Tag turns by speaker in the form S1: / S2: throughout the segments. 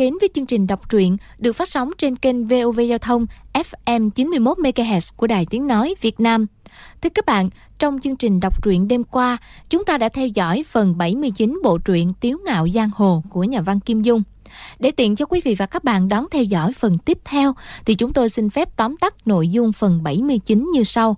S1: đến với chương trình đọc truyện được phát sóng trên kênh VOV Giao thông FM 91 MHz của Đài Tiếng nói Việt Nam. Thưa các bạn, trong chương trình đọc truyện đêm qua, chúng ta đã theo dõi phần 79 bộ truyện Tiếu ngạo giang hồ của nhà văn Kim Dung. Để tiện cho quý vị và các bạn đón theo dõi phần tiếp theo thì chúng tôi xin phép tóm tắt nội dung phần 79 như sau.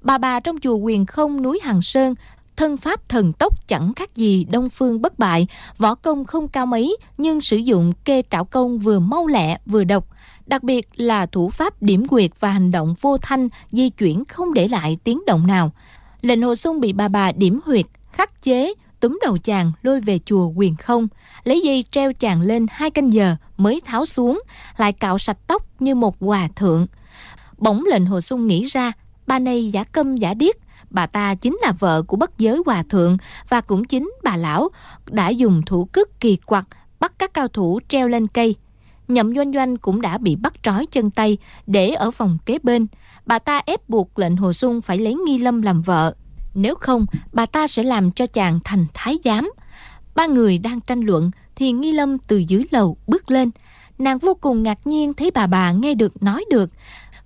S1: Bà bà trong chùa quyền không núi Hằng Sơn thân pháp thần tốc chẳng khác gì đông phương bất bại, võ công không cao mấy nhưng sử dụng kê trảo công vừa mau lẹ vừa độc, đặc biệt là thủ pháp điểm quyệt và hành động vô thanh di chuyển không để lại tiếng động nào. Lệnh hồ sung bị bà bà điểm huyệt, khắc chế, túm đầu chàng lôi về chùa quyền không, lấy dây treo chàng lên hai canh giờ mới tháo xuống, lại cạo sạch tóc như một hòa thượng. Bỗng lệnh hồ sung nghĩ ra, bà này giả câm giả điếc, bà ta chính là vợ của bất giới hòa thượng và cũng chính bà lão đã dùng thủ cước kỳ quặc bắt các cao thủ treo lên cây. Nhậm doanh doanh cũng đã bị bắt trói chân tay để ở phòng kế bên. Bà ta ép buộc lệnh Hồ Xuân phải lấy Nghi Lâm làm vợ. Nếu không, bà ta sẽ làm cho chàng thành thái giám. Ba người đang tranh luận thì Nghi Lâm từ dưới lầu bước lên. Nàng vô cùng ngạc nhiên thấy bà bà nghe được nói được.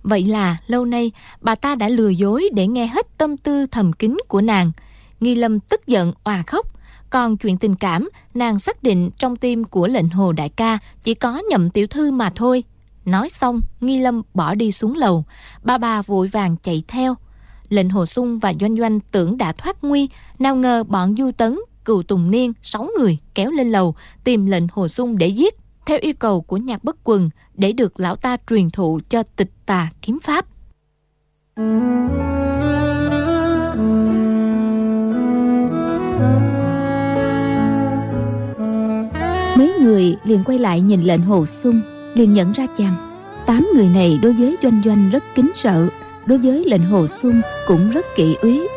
S1: Vậy là lâu nay bà ta đã lừa dối để nghe hết tâm tư thầm kín của nàng. Nghi Lâm tức giận òa khóc. Còn chuyện tình cảm, nàng xác định trong tim của lệnh hồ đại ca chỉ có nhậm tiểu thư mà thôi. Nói xong, Nghi Lâm bỏ đi xuống lầu. Ba bà vội vàng chạy theo. Lệnh hồ sung và doanh doanh tưởng đã thoát nguy. Nào ngờ bọn du tấn, cựu tùng niên, sáu người kéo lên lầu tìm lệnh hồ sung để giết theo yêu cầu của nhạc bất quần để được lão ta truyền thụ cho tịch tà kiếm pháp.
S2: Mấy người liền quay lại nhìn lệnh hồ sung, liền nhận ra chàng. Tám người này đối với doanh doanh rất kính sợ, đối với lệnh hồ sung cũng rất kỵ úy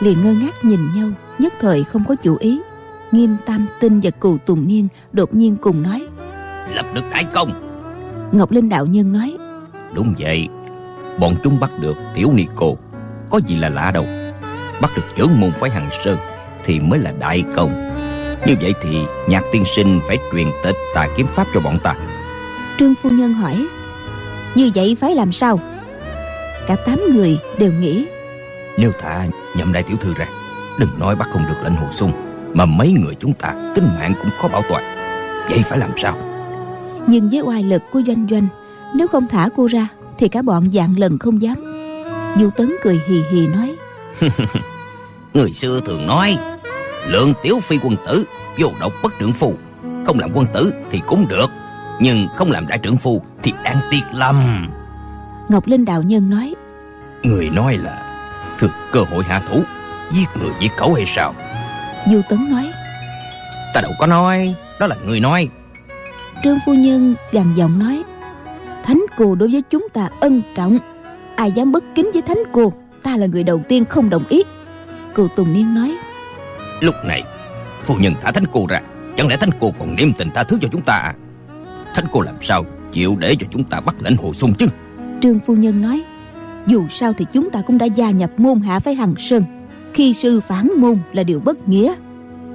S2: liền ngơ ngác nhìn nhau, nhất thời không có chủ ý. Nghiêm tam tinh và cù tùng niên đột nhiên cùng nói
S3: lập được đại công.
S2: Ngọc linh đạo nhân nói
S3: đúng vậy bọn chúng bắt được tiểu ni cô có gì là lạ đâu. Bắt được trưởng môn phái hằng sơn thì mới là đại công. Như vậy thì nhạc tiên sinh phải truyền tịch tà kiếm pháp cho bọn ta.
S2: Trương phu nhân hỏi như vậy phải làm sao? Cả tám người đều nghĩ
S3: nếu thả nhậm đại tiểu thư ra đừng nói bắt không được lệnh hồ sung mà mấy người chúng ta tính mạng cũng khó bảo toàn. Vậy phải làm sao
S2: nhưng với oai lực của doanh doanh nếu không thả cô ra thì cả bọn dạng lần không dám. Du tấn cười hì hì nói
S3: người xưa thường nói lượng tiểu phi quân tử vô độc bất trưởng phu. Không làm quân tử thì cũng được nhưng không làm đại trưởng phu thì đáng tiếc lắm.
S2: Ngọc linh đạo nhân nói
S3: người nói là thừa cơ hội hạ thủ giết người giết cẩu hay sao?
S2: Du tấn nói
S3: ta đâu có nói đó là người nói
S2: trương phu nhân gằn giọng nói thánh cù đối với chúng ta ân trọng. Ai dám bất kính với thánh cù ta là người đầu tiên không đồng ý. Cù tùng niên nói
S3: lúc này phu nhân thả thánh cô ra. Chẳng lẽ thánh cô còn niệm tình tha thứ cho chúng ta à? Thánh cô làm sao chịu để cho chúng ta bắt lãnh hồ sung chứ?
S2: Trương phu nhân nói dù sao thì chúng ta cũng đã gia nhập môn hạ phái hằng sơn. Khi sư phản môn là điều bất nghĩa.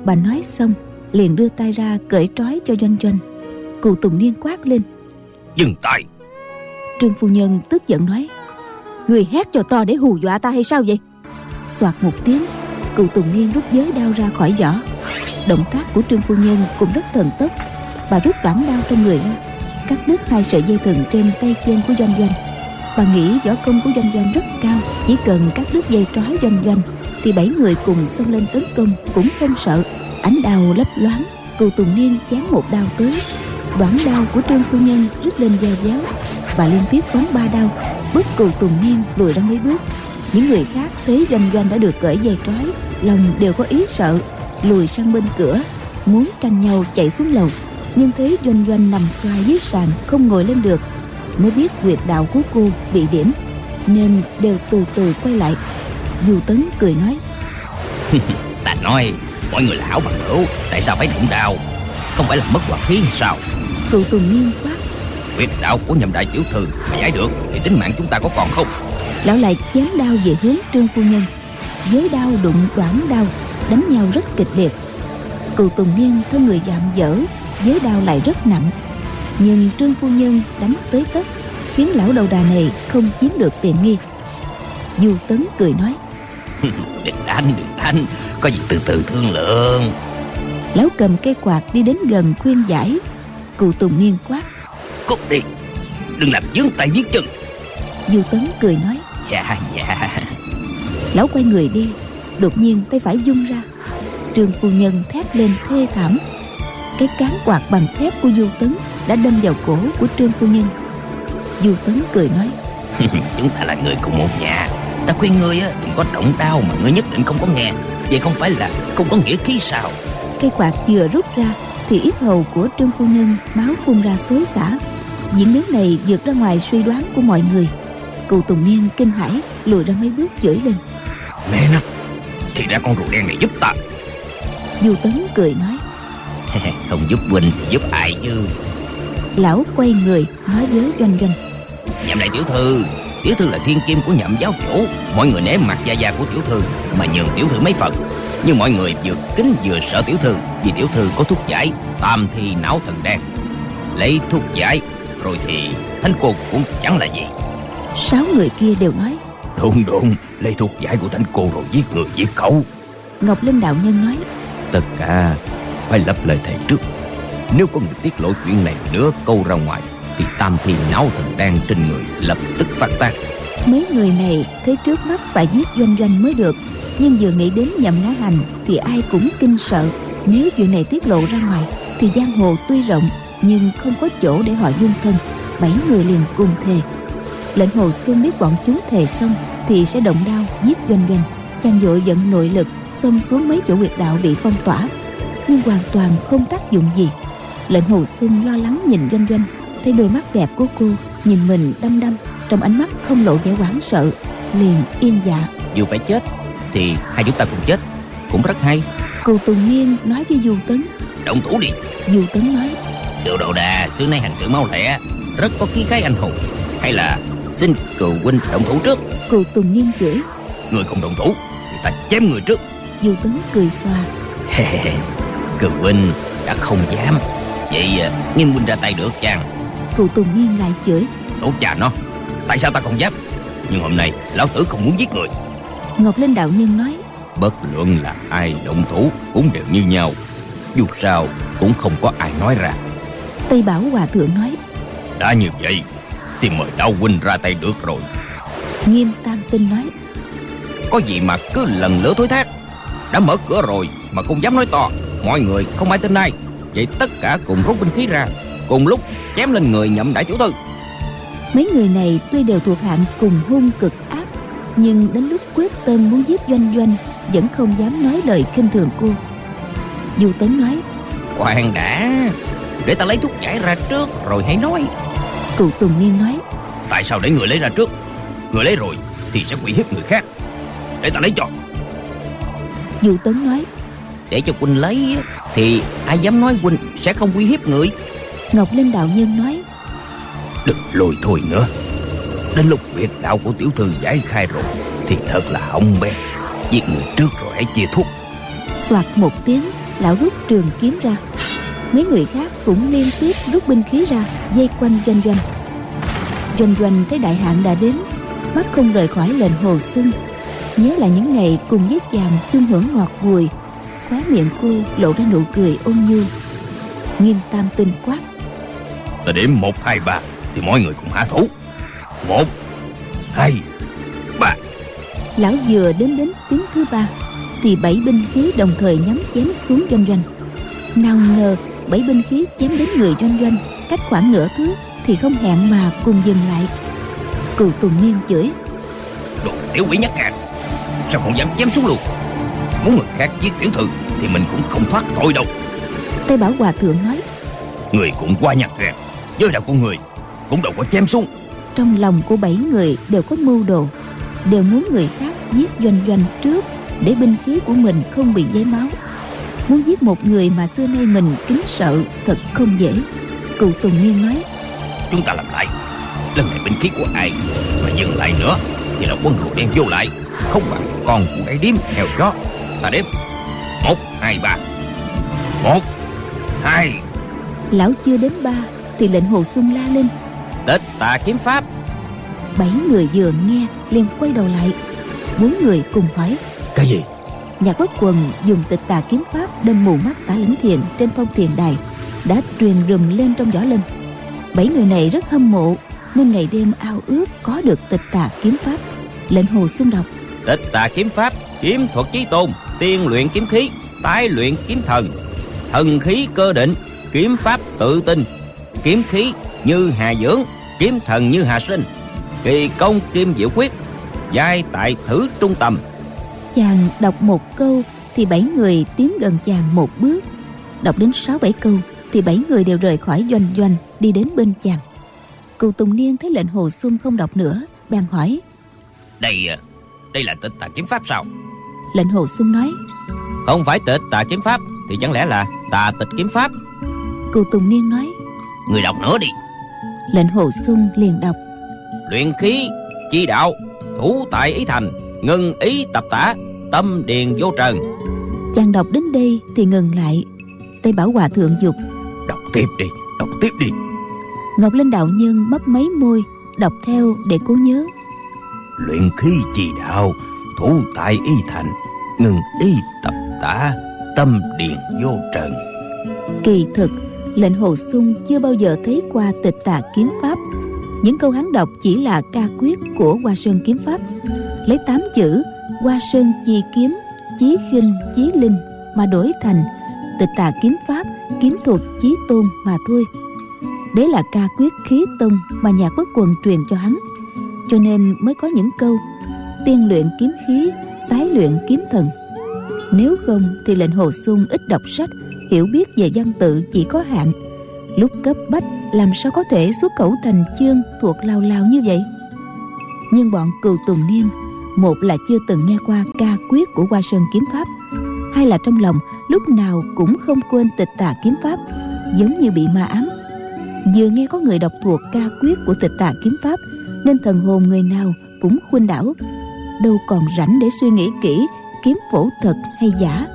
S2: Bà nói xong liền đưa tay ra cởi trói cho doanh doanh cụ tùng niên quát lên.
S3: Dừng tay.
S2: Trương phu nhân tức giận nói người hét cho to để hù dọa ta hay sao vậy? Soạt một tiếng cụ tùng niên rút giới đao ra khỏi vỏ. Động tác của trương phu nhân cũng rất thần tốc. Bà rút đoạn đao trong người ra cắt đứt hai sợi dây thừng trên tay chân của doanh doanh. Bà nghĩ võ công của doanh doanh rất cao chỉ cần cắt đứt dây trói doanh doanh thì bảy người cùng xông lên tấn công cũng không sợ. Ánh đao lấp loáng cụ tùng niên chém một đao tới đoạn đao của trương phu nhân rít lên dao giáo. Và liên tiếp phóng ba đao bức cừu tùng niên lùi ra mấy bước. Những người khác thấy doanh doanh đã được cởi dây trói, lòng đều có ý sợ, lùi sang bên cửa, muốn tranh nhau chạy xuống lầu. Nhưng thấy doanh doanh nằm xoay dưới sàn, không ngồi lên được, mới biết quyệt đạo của cô bị điểm, nên đều từ từ quay lại. Dù tấn cười nói,
S3: ta nói, mọi người là hảo bằng hữu, tại sao phải động đao không phải là mất hoạt khí hay sao?
S2: Cụ tùng niên quát
S3: quyệt đạo của nhậm đại tiểu thư mà giải được thì tính mạng chúng ta có còn không?
S2: Lão lại chém đao về hướng trương phu nhân. Với đao đụng đoạn đao đánh nhau rất kịch liệt. Cụ tùng niên thân người dạm dở với đao lại rất nặng. Nhưng trương phu nhân đánh tới tấp khiến lão đầu đà này không chiếm được tiện nghi. Du tấn cười nói
S3: đừng đánh đừng đánh có gì từ từ thương lượng.
S2: Lão cầm cây quạt đi đến gần khuyên giải cụ tùng niên quát.
S3: Cút đi đừng làm dướng tay viết chân.
S2: Du tấn cười nói.
S3: Dạ dạ.
S2: Lão quay người đi đột nhiên tay phải dung ra. Trương phu nhân thét lên thê thảm. Cái cán quạt bằng thép của du tấn đã đâm vào cổ của trương phu nhân. Du tấn cười nói.
S3: Chúng ta là người cùng một nhà. Ta khuyên ngươi á đừng có động đau mà ngươi nhất định không có nghe. Vậy không phải là không có nghĩa khí sao?
S2: Cây quạt vừa rút ra thì yết hầu của trương phu nhân máu phun ra xối xả. Diễn biến này vượt ra ngoài suy đoán của mọi người. Cụ tùng niên kinh hãi lùi ra mấy bước chửi lên.
S3: Mẹ nó thì ra con rùa đen này giúp ta.
S2: Du tấn cười nói
S3: không giúp huynh giúp ai chứ?
S2: Lão quay người nói với doanh doanh.
S3: Nhậm đại tiểu thư tiểu thư là thiên kim của nhậm giáo chủ. Mọi người nể mặt gia gia của tiểu thư mà nhường tiểu thư mấy phần. Nhưng mọi người vừa kính vừa sợ tiểu thư vì tiểu thư có thuốc giải tam thi não thần đen. Lấy thuốc giải rồi thì thánh cô cũng chẳng là gì.
S2: Sáu người kia đều nói
S3: đúng đúng lấy thuốc giải của thánh cô rồi giết người giết cậu.
S2: Ngọc linh đạo nhân nói
S3: tất cả phải lập lời thầy trước. Nếu có người tiết lộ chuyện này nữa câu ra ngoài thì tam thi não thần đen trên người lập tức phát tác.
S2: Mấy người này thấy trước mắt phải giết doanh doanh mới được, nhưng vừa nghĩ đến nhậm ngã hành thì ai cũng kinh sợ. Nếu chuyện này tiết lộ ra ngoài, thì giang hồ tuy rộng, nhưng không có chỗ để họ dung thân. Bảy người liền cùng thề. Lệnh hồ xuân biết bọn chúng thề xong, thì sẽ động đao giết doanh doanh. Chàng vội dẫn nội lực, xông xuống mấy chỗ huyệt đạo bị phong tỏa. Nhưng hoàn toàn không tác dụng gì. Lệnh hồ xuân lo lắng nhìn doanh doanh thấy đôi mắt đẹp của cô nhìn mình đăm đăm trong ánh mắt không lộ vẻ hoảng sợ liền yên dạ.
S3: Dù phải chết thì hai chúng ta cùng chết cũng rất hay.
S2: Cụ tùng nhiên nói với du tấn.
S3: Động thủ đi.
S2: Du tấn nói
S3: tiểu đồ đà xưa nay hành sự mau lẹ rất có khí khái anh hùng. Hay là xin cừu huynh động thủ trước.
S2: Cụ tùng nhiên chửi.
S3: Người không động thủ thì ta chém người trước.
S2: Du tấn cười xòa.
S3: Cừu huynh đã không dám. Vậy à, nghiêm huynh ra tay được chàng
S2: cụ tùng nhiên lại chửi.
S3: Đổ cha nó tại sao ta không dám? Nhưng hôm nay lão tử không muốn giết người.
S2: Ngọc linh đạo nhân nói.
S3: Bất luận là ai động thủ cũng đều như nhau. Dù sao cũng không có ai nói ra.
S2: Tây bảo hòa thượng nói.
S3: Đã như vậy thì mời đạo huynh ra tay được rồi.
S2: Nghiêm tam tinh nói.
S3: Có gì mà cứ lần lửa thối thác? Đã mở cửa rồi mà không dám nói to. Mọi người không ai tin ai. Vậy tất cả cùng rút binh khí ra cùng lúc chém lên người nhậm đại tiểu thư.
S2: Mấy người này tuy đều thuộc hạng cùng hung cực ác nhưng đến lúc quyết tâm muốn giết doanh doanh vẫn không dám nói lời khinh thường cô. Du tấn nói
S3: khoan đã để ta lấy thuốc giải ra trước rồi hãy nói.
S2: Cụ tùng niên nói
S3: tại sao để người lấy ra trước? Người lấy rồi thì sẽ uy hiếp người khác. Để ta lấy cho.
S2: Du tấn nói
S3: để cho huynh lấy thì ai dám nói huynh sẽ không uy hiếp người
S2: ngọc linh đạo nhân nói
S3: đừng lôi thôi nữa. Đến lúc việc đạo của tiểu thư giải khai rồi thì thật là hỏng bét. Giết người trước rồi hãy chia thuốc.
S2: Soạt một tiếng lão rút trường kiếm ra. Mấy người khác cũng liên tiếp rút binh khí ra dây quanh doanh doanh. Doanh doanh thấy đại hạn đã đến mắt không rời khỏi lệnh hồ xuân nhớ lại những ngày cùng với chàng chung hưởng ngọt bùi khóe miệng cô lộ ra nụ cười ôn nhu. Nghiêm tam tinh quát
S3: ta điểm một hai ba thì mọi người cùng hạ thủ. Một hai ba.
S2: Lão vừa đếm đến tiếng thứ ba thì bảy binh khí đồng thời nhắm chém xuống doanh doanh. Nào ngờ bảy binh khí chém đến người doanh doanh cách khoảng nửa thước thì không hẹn mà cùng dừng lại. Cụ tùng niên chửi.
S3: Đồ tiểu quỷ nhắc gạt sao không dám chém xuống luôn? Muốn người khác giết tiểu thư thì mình cũng không thoát tội đâu.
S2: Tây bảo hòa thượng nói.
S3: Người cũng quá nhặt gạt với đạo con người cũng đâu có chém xuống.
S2: Trong lòng của bảy người đều có mưu đồ đều muốn người khác giết doanh doanh trước để binh khí của mình không bị giấy máu. Muốn giết một người mà xưa nay mình kính sợ thật không dễ. Cụ tùng nhiên nói
S3: chúng ta làm lại. Lần này binh khí của ai mà dừng lại nữa thì là quân rùa đen vô lại. Không bằng con của đáy điếm theo gió ta đếm. Một hai ba. Một hai.
S2: Lão chưa đến ba Thì lệnh hồ sung la lên.
S3: Tịch tà kiếm pháp.
S2: Bảy người vừa nghe liền quay đầu lại. Bốn người cùng hỏi
S3: Cái gì?
S2: Nhạc bất quần dùng tịch tà kiếm pháp Đâm mù mắt tả lĩnh thiền trên phong thiền đài Đã truyền rùm lên trong võ lâm Bảy người này rất hâm mộ Nên ngày đêm ao ước có được tịch tà kiếm pháp. Lệnh hồ sung đọc
S3: Tịch tà kiếm pháp Kiếm thuật chí tôn Tiên luyện kiếm khí Tái luyện kiếm thần. Thần khí cơ định Kiếm pháp tự tin Kiếm khí như hà dưỡng Kiếm thần như hà sinh Kỳ công kim diệu quyết Giai tại thử trung tâm.
S2: Chàng đọc một câu Thì bảy người tiến gần chàng một bước. Đọc đến sáu bảy câu Thì bảy người đều rời khỏi doanh doanh Đi đến bên chàng. Cù Tùng Niên thấy lệnh hồ sung không đọc nữa Bèn hỏi
S3: Đây à, đây là tịch tà kiếm pháp sao?
S2: Lệnh hồ sung nói
S3: Không phải tịch tà kiếm pháp Thì chẳng lẽ là tà tịch kiếm pháp?
S2: Cù Tùng Niên nói
S3: Người đọc nữa đi.
S2: Lệnh hồ sung liền đọc.
S3: Luyện khí chi đạo Thủ tại ý thành Ngưng ý tập tả Tâm điền vô trần.
S2: Chàng đọc đến đây thì ngừng lại. Tây Bảo Hòa Thượng dục.
S3: Đọc tiếp đi Đọc tiếp đi.
S2: Ngọc Linh Đạo Nhân mấp mấy môi Đọc theo để cố nhớ.
S3: Luyện khí chi đạo Thủ tại ý thành Ngưng ý tập tả Tâm điền vô trần.
S2: Kỳ thực Lệnh Hồ Sung chưa bao giờ thấy qua tịch tà kiếm pháp. Những câu hắn đọc chỉ là ca quyết của Hoa Sơn kiếm pháp. Lấy tám chữ, Hoa Sơn chi kiếm, Chí khinh, chí linh Mà đổi thành tịch tà kiếm pháp, Kiếm thuật chí tôn mà thôi. Đấy là ca quyết khí tông Mà nhà quốc quần truyền cho hắn. Cho nên mới có những câu, Tiên luyện kiếm khí, Tái luyện kiếm thần. Nếu không thì lệnh hồ sung ít đọc sách hiểu biết về văn tự chỉ có hạn. Lúc cấp bách, làm sao có thể xuất khẩu thành chương thuộc lao lao như vậy? Nhưng bọn cừu tùng niên, một là chưa từng nghe qua ca quyết của hoa sơn kiếm pháp, hai là trong lòng lúc nào cũng không quên tịch tà kiếm pháp, giống như bị ma ám. Vừa nghe có người đọc thuộc ca quyết của tịch tà kiếm pháp, nên thần hồn người nào cũng khuynh đảo, đâu còn rảnh để suy nghĩ kỹ kiếm phổ thật hay giả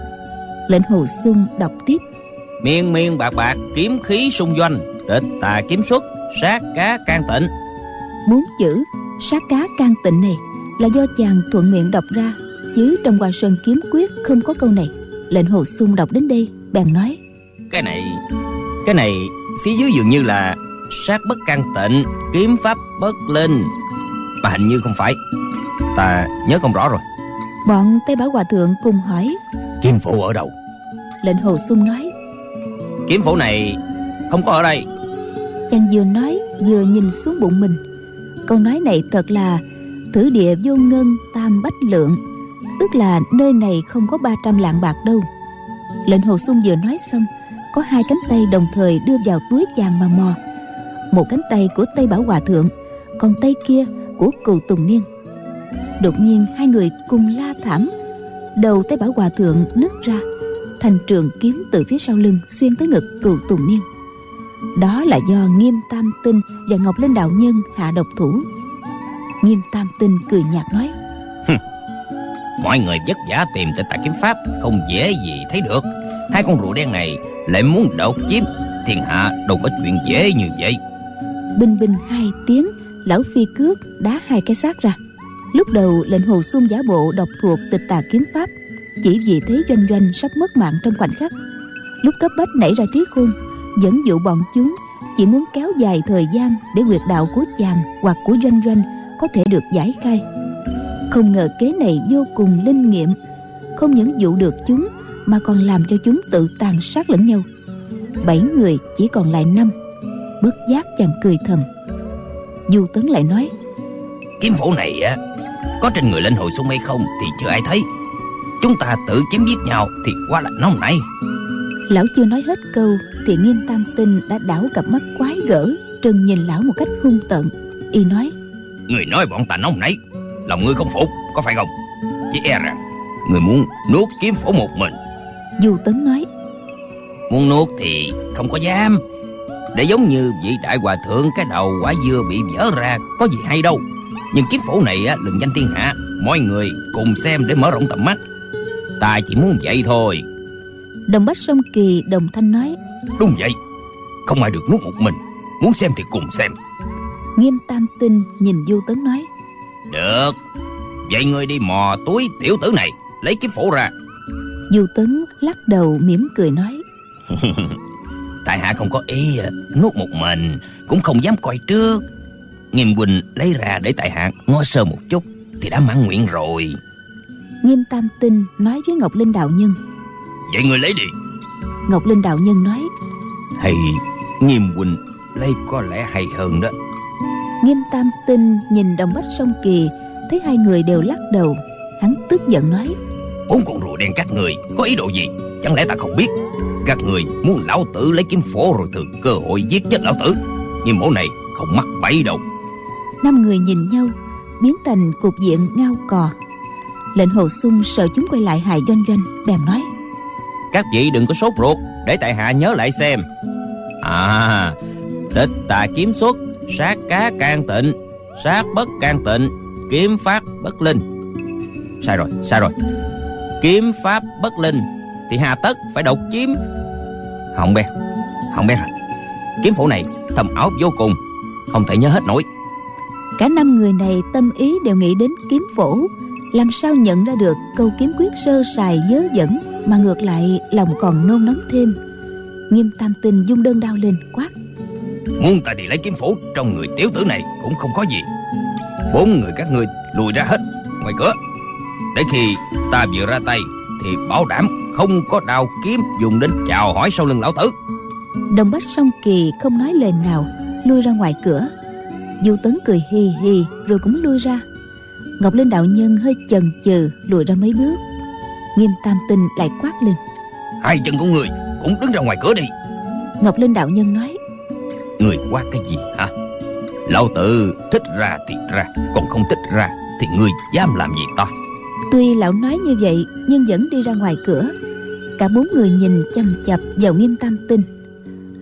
S2: lệnh hồ sung đọc tiếp.
S3: Miên miên bạc bạc kiếm khí xung doanh Tịch tà kiếm xuất Sát cá can tịnh.
S2: Bốn chữ sát cá can tịnh này là do chàng thuận miệng đọc ra chứ trong hoa sơn kiếm quyết không có câu này. Lệnh hồ sung đọc đến đây bèn nói.
S3: Cái này Cái này phía dưới dường như là Sát bất can tịnh Kiếm pháp bất linh. Mà hình như không phải. Ta nhớ không rõ rồi.
S2: Bọn tây bảo hòa thượng cùng hỏi.
S3: Kim phụ ở đâu
S2: lệnh hồ sung nói
S3: Kiếm phủ này không có ở đây.
S2: Chàng vừa nói vừa nhìn xuống bụng mình. Câu nói này thật là thử địa vô ngân tam bách lượng tức là nơi này không có 300 lạng bạc đâu. Lệnh hồ sung vừa nói xong có hai cánh tay đồng thời đưa vào túi chàng mà mò. Một cánh tay của tây bảo hòa thượng còn tay kia của cừu tùng niên. Đột nhiên hai người cùng la thảm đầu tây bảo hòa thượng nứt ra thành trường kiếm từ phía sau lưng xuyên tới ngực cừu tùng niên. Đó là do nghiêm tam tinh và ngọc linh đạo nhân hạ độc thủ. Nghiêm tam tinh cười nhạt nói
S3: Mọi người vất vả tìm tịch tà kiếm pháp Không dễ gì thấy được. Hai con rùa đen này lại muốn đột chiếm Thiên hạ đâu có chuyện dễ như vậy.
S2: Binh binh hai tiếng lão phi cước đá hai cái xác ra. Lúc đầu lệnh hồ sung giả bộ đọc thuộc tịch tà kiếm pháp chỉ vì thấy doanh doanh sắp mất mạng trong khoảnh khắc. Lúc cấp bách nảy ra trí khôn, dẫn dụ bọn chúng chỉ muốn kéo dài thời gian để quyệt đạo của chàng hoặc của doanh doanh có thể được giải khai. Không ngờ kế này vô cùng linh nghiệm, không những dụ được chúng mà còn làm cho chúng tự tàn sát lẫn nhau. Bảy người chỉ còn lại năm, bất giác chàng cười thầm. Du tấn lại nói,
S3: Kiếm phủ này á, Có trên người lên hồi sung hay không Thì chưa ai thấy. Chúng ta tự chém giết nhau Thì quá là nóng nảy.
S2: Lão chưa nói hết câu thì nghiêm tam tinh đã đảo cặp mắt quái gở trừng nhìn lão một cách hung tợn. Y nói
S3: Người nói bọn ta nóng nảy Lòng ngươi không phục Có phải không? Chỉ e rằng Người muốn nuốt kiếm phủ một mình.
S2: Du tấn nói
S3: Muốn nuốt thì không có dám. Để giống như vị đại hòa thượng Cái đầu quả dưa bị vỡ ra Có gì hay đâu. Nhưng kiếm phủ này á, lừng danh thiên hạ Mọi người cùng xem để mở rộng tầm mắt Ta chỉ muốn vậy thôi.
S2: Đồng bách sông kỳ đồng thanh nói
S3: Đúng vậy Không ai được nuốt một mình Muốn xem thì cùng xem.
S2: Nghiêm tam tinh nhìn Du Tấn nói
S3: Được Vậy ngươi đi mò túi tiểu tử này Lấy kiếm phổ ra.
S2: Du Tấn lắc đầu mỉm cười nói
S3: Tại hạ không có ý Nuốt một mình Cũng không dám coi trước. Nghiêm Quỳnh lấy ra để tại hạ ngó sơ một chút Thì đã mãn nguyện rồi
S2: Nghiêm Tam Tinh nói với Ngọc Linh Đạo Nhân.
S3: Vậy người lấy đi.
S2: Ngọc Linh Đạo Nhân nói
S3: Hay Nghiêm Quỳnh lấy có lẽ hay hơn đó.
S2: Nghiêm Tam Tinh nhìn đồng bách sông Kỳ Thấy hai người đều lắc đầu. Hắn tức giận nói
S3: Bốn con rùa đen các người có ý đồ gì? Chẳng lẽ ta không biết? Các người muốn lão tử lấy kiếm phổ rồi thừa cơ hội giết chết lão tử. Nhưng mẫu này không mắc bẫy đâu.
S2: Năm người nhìn nhau Biến thành cục diện ngao cò Lệnh hồ sung sợ chúng quay lại hại doanh doanh Bèn nói.
S3: Các vị đừng có sốt ruột Để tại hạ nhớ lại xem. À Tịch tà kiếm xuất Sát cá can tịnh Sát bất can tịnh Kiếm pháp bất linh. Sai rồi, sai rồi. Kiếm pháp bất linh Thì hà tất phải độc chiếm. Không biết Không biết rồi. Kiếm phổ này thầm áo vô cùng Không thể nhớ hết nổi.
S2: Cả năm người này tâm ý đều nghĩ đến kiếm phổ Làm sao nhận ra được câu kiếm quyết sơ sài dớ dẫn Mà ngược lại lòng còn nôn nóng thêm? Nghiêm tam tinh dung đơn đau lên quát.
S3: Muốn ta đi lấy kiếm phổ trong người tiểu tử này cũng không có gì. Bốn người các ngươi lùi ra hết ngoài cửa. Để khi ta vừa ra tay Thì bảo đảm không có đao kiếm dùng đến chào hỏi sau lưng lão tử.
S2: Đồng Bách Song Kỳ không nói lời nào Lui ra ngoài cửa. Du Tấn cười hì hì rồi cũng lui ra Ngọc Linh Đạo Nhân hơi chần chừ lùi ra mấy bước. Nghiêm Tam Tinh lại quát lên.
S3: Hai chân của người cũng đứng ra ngoài cửa đi.
S2: Ngọc Linh Đạo Nhân nói.
S3: Người quát cái gì hả? Lão tử thích ra thì ra Còn không thích ra thì ngươi dám làm gì ta?
S2: Tuy lão nói như vậy nhưng vẫn đi ra ngoài cửa. Cả bốn người nhìn chăm chập vào nghiêm tam tinh.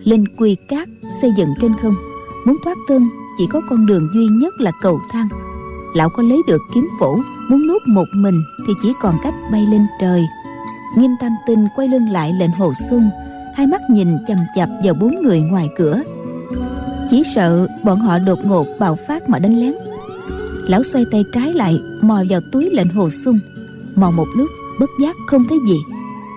S2: Linh quy cát xây dựng trên không. Muốn thoát thân chỉ có con đường duy nhất là cầu thang Lão có lấy được kiếm phổ Muốn nuốt một mình thì chỉ còn cách bay lên trời. Nghiêm tam tinh quay lưng lại lệnh hồ xuân, Hai mắt nhìn chằm chặp vào bốn người ngoài cửa. Chỉ sợ bọn họ đột ngột bạo phát mà đánh lén. Lão xoay tay trái lại, Mò vào túi lệnh hồ xuân. Mò một lúc, bất giác không thấy gì.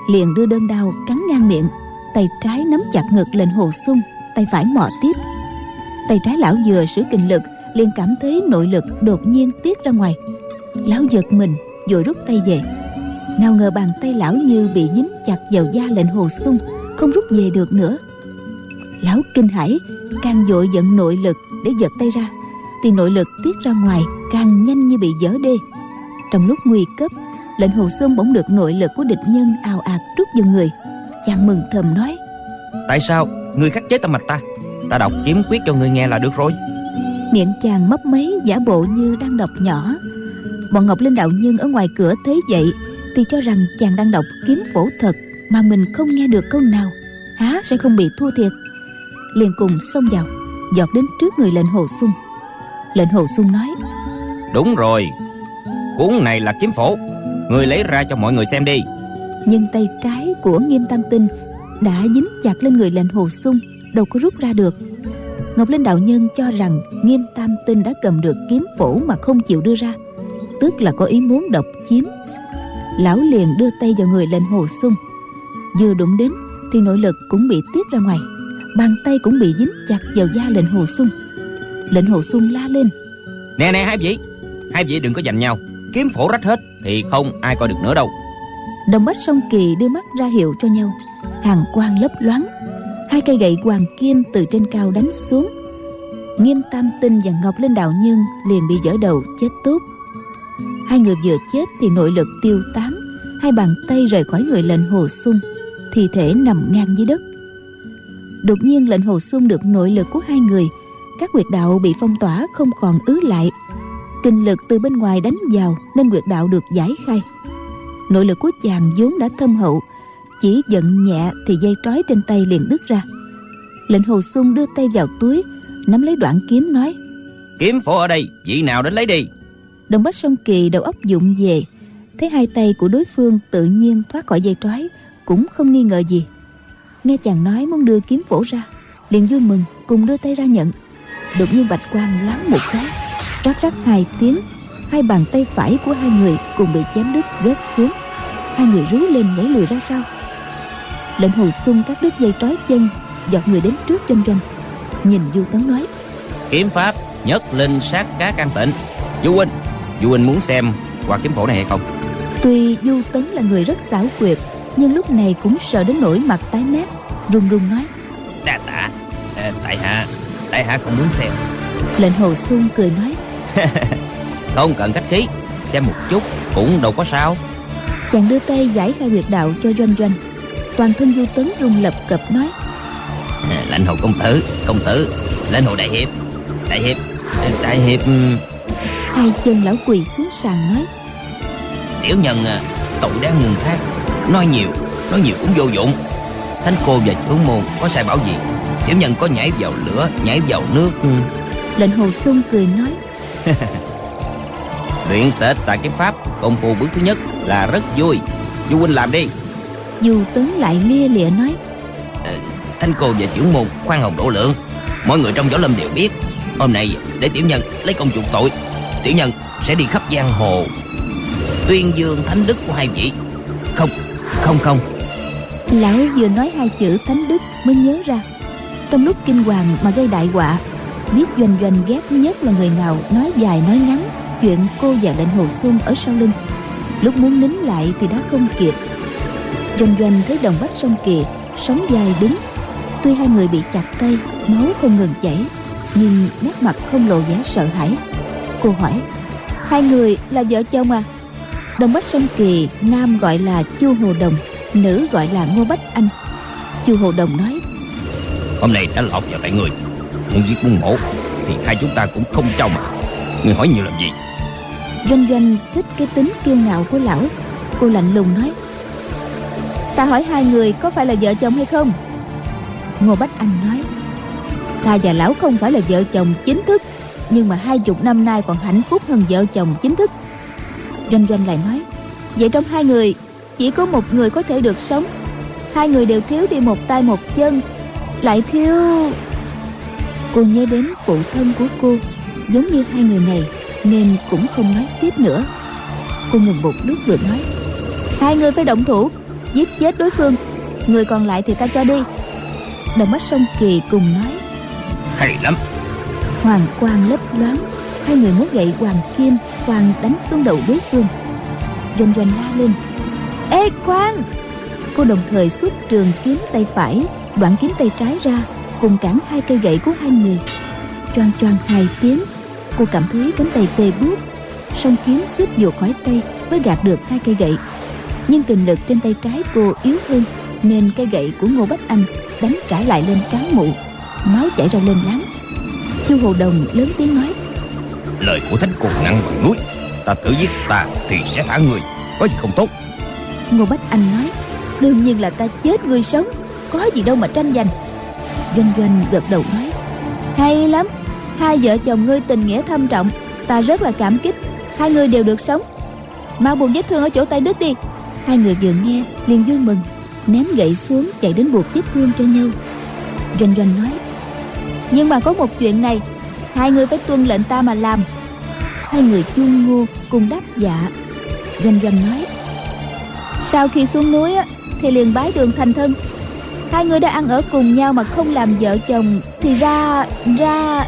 S2: Liền đưa đơn đao cắn ngang miệng, Tay trái nắm chặt ngực lệnh hồ xuân, Tay phải mò tiếp. Tay trái lão vừa sử kinh lực liền cảm thấy nội lực đột nhiên tiết ra ngoài. Lão giật mình, vội rút tay về. Nào ngờ bàn tay lão như bị dính chặt vào da lệnh hồ sung, Không rút về được nữa. Lão kinh hãi, Càng vội giận nội lực để giật tay ra, thì nội lực tiết ra ngoài càng nhanh như bị dở đê. Trong lúc nguy cấp, lệnh hồ xuân bỗng được nội lực của địch nhân ào ạt trút vào người. Chàng mừng thầm nói,
S3: Tại sao? Ngươi khắc chế tâm mạch ta. Ta đọc kiếm quyết cho ngươi nghe là được rồi
S2: miệng chàng mấp máy giả bộ như đang đọc nhỏ. Bọn ngọc linh đạo nhân ở ngoài cửa thấy vậy thì cho rằng chàng đang đọc kiếm phổ thật mà mình không nghe được câu nào. Há sẽ không bị thua thiệt. Liền cùng xông vào giọt đến trước người lệnh hồ xuân lệnh hồ xuân nói
S3: Đúng rồi Cuốn này là kiếm phổ. Ngươi lấy ra cho mọi người xem đi.
S2: Nhưng tay trái của nghiêm tam tinh đã dính chặt lên người lệnh hồ sung đâu có rút ra được ngọc linh đạo nhân cho rằng nghiêm tam tinh đã cầm được kiếm phổ mà không chịu đưa ra tức là có ý muốn độc chiếm. Lão liền đưa tay vào người lệnh hồ sung. Vừa đụng đến thì nội lực cũng bị tiết ra ngoài bàn tay cũng bị dính chặt vào da lệnh hồ sung. Lệnh hồ sung la lên.
S3: Nè nè hai vị Hai vị đừng có giành nhau. Kiếm phổ rách hết Thì không ai coi được nữa đâu.
S2: Đồng bách song kỳ đưa mắt ra hiệu cho nhau. Hàng quang lấp loáng hai cây gậy hoàng kim từ trên cao đánh xuống. Nghiêm tam tinh và ngọc linh đạo nhân liền bị dở đầu, chết tốt. Hai người vừa chết thì nội lực tiêu tán, hai bàn tay rời khỏi người lệnh hồ sung, thi thể nằm ngang dưới đất. Đột nhiên lệnh hồ sung được nội lực của hai người, các huyệt đạo bị phong tỏa không còn ứ lại. Kinh lực từ bên ngoài đánh vào nên huyệt đạo được giải khai. Nội lực của chàng vốn đã thâm hậu chỉ giận nhẹ thì dây trói trên tay liền đứt ra. Lệnh hồ sung đưa tay vào túi nắm lấy đoạn kiếm nói
S3: Kiếm phổ ở đây Vị nào đến lấy đi?
S2: Đồng bách sông kỳ đầu óc dụng về thấy hai tay của đối phương tự nhiên thoát khỏi dây trói cũng không nghi ngờ gì. Nghe chàng nói muốn đưa kiếm phổ ra liền vui mừng cùng đưa tay ra nhận. Đột nhiên bạch quang loáng một cái rắc rắc hai tiếng hai bàn tay phải của hai người cùng bị chém đứt rớt xuống. Hai người rú lên nhảy lùi ra sau lệnh hồ xung các đứt dây trói chân dọt người đến trước doanh doanh nhìn du tấn nói
S3: kiếm pháp nhất linh sát cá can tịnh. Du huynh du huynh muốn xem qua kiếm phổ này hay không?
S2: Tuy du tấn là người rất xảo quyệt nhưng lúc này cũng sợ đến nỗi mặt tái mét run run nói
S3: đa tạ. À, tại hạ tại hạ không muốn xem.
S2: Lệnh hồ xuân cười nói
S3: không cần khách khí xem một chút cũng đâu có sao.
S2: Chàng đưa tay giải khai huyệt đạo cho doanh doanh toàn thân du tấn run lập cập nói.
S3: Lãnh hồ công tử công tử lãnh hồ đại hiệp đại hiệp đại hiệp
S2: hai chân lão quỳ xuống sàn nói.
S3: Tiểu nhân à, tội đáng ngừng thác nói nhiều nói nhiều cũng vô dụng. Thánh cô và trưởng môn có sai bảo gì? Tiểu nhân có nhảy vào lửa nhảy vào nước
S2: lệnh hồ xuân cười nói.
S3: Luyện tết tại cái pháp công phu bước thứ nhất là rất vui. Du huynh làm đi
S2: du tấn lại lia lịa nói
S3: à, thanh cô và trưởng môn khoan hồng độ lượng. Mọi người trong võ lâm đều biết hôm nay để tiểu nhân lấy công chuộc tội tiểu nhân sẽ đi khắp giang hồ. Tuyên dương thánh đức của hai vị. Không không không.
S2: Lão vừa nói hai chữ thánh đức mới nhớ ra. Trong lúc kinh hoàng mà gây đại họa biết doanh doanh ghét nhất là người nào nói dài nói ngắn chuyện cô và lệnh hồ xuân ở sau lưng. Lúc muốn nín lại thì đã không kịp doanh doanh thấy đồng bách sông kìa sóng dài đứng. Tuy hai người bị chặt tay máu không ngừng chảy nhưng nét mặt không lộ vẻ sợ hãi. Cô hỏi hai người là vợ chồng à? Đồng bách sông kỳ nam gọi là chu hồ đồng nữ gọi là ngô bách anh. Chu hồ đồng nói
S3: hôm nay đã lọt vào tay người muốn giết muốn mổ thì hai chúng ta cũng không trong người hỏi nhiều làm gì?
S2: Doanh doanh thích cái tính kiêu ngạo của lão. Cô lạnh lùng nói ta hỏi hai người có phải là vợ chồng hay không? Ngô bách anh nói, ta và lão không phải là vợ chồng chính thức, nhưng mà hai chục năm nay còn hạnh phúc hơn vợ chồng chính thức. Doanh doanh lại nói, vậy trong hai người, chỉ có một người có thể được sống. Hai người đều thiếu đi một tay một chân, lại thiếu cô nhớ đến phụ thân của cô, giống như hai người này, nên cũng không nói tiếp nữa. Cô ngừng một lúc rồi nói, hai người phải động thủ giết chết đối phương. Người còn lại thì ta cho đi. Đồng mắt sông kỳ cùng nói.
S3: Hay lắm.
S2: Hoàng quang lấp loáng hai người múa gậy hoàng kim toàn đánh xuống đầu đối phương. Doanh doanh la lên. Ê khoan cô đồng thời xuất trường kiếm tay phải đoạn kiếm tay trái ra cùng cản hai cây gậy của hai người. Choang choang hai tiếng cô cảm thấy cánh tay tê buốt song kiếm suýt vụt khỏi tay mới gạt được hai cây gậy nhưng kình lực trên tay trái cô yếu hơn nên cây gậy của ngô bách anh đánh trả lại lên trán mụ. Máu chảy ra lên láng. Chu hồ đồng lớn tiếng nói
S3: lời của thánh cô nặng bằng núi ta tự giết ta thì sẽ thả người có gì không tốt?
S2: Ngô bách anh nói đương nhiên là ta chết người sống có gì đâu mà tranh giành. Doanh doanh gật đầu nói hay lắm hai vợ chồng ngươi tình nghĩa thâm trọng ta rất là cảm kích hai người đều được sống. Mau buồn vết thương ở chỗ tay đứt đi hai người vừa nghe liền vui mừng ném gậy xuống chạy đến buộc tiếp thương cho nhau doanh doanh nói nhưng mà có một chuyện này hai người phải tuân lệnh ta mà làm. Hai người chuông ngô cùng đáp dạ. Doanh doanh nói sau khi xuống núi á, thì liền bái đường thành thân. Hai người đã ăn ở cùng nhau mà không làm vợ chồng thì ra ra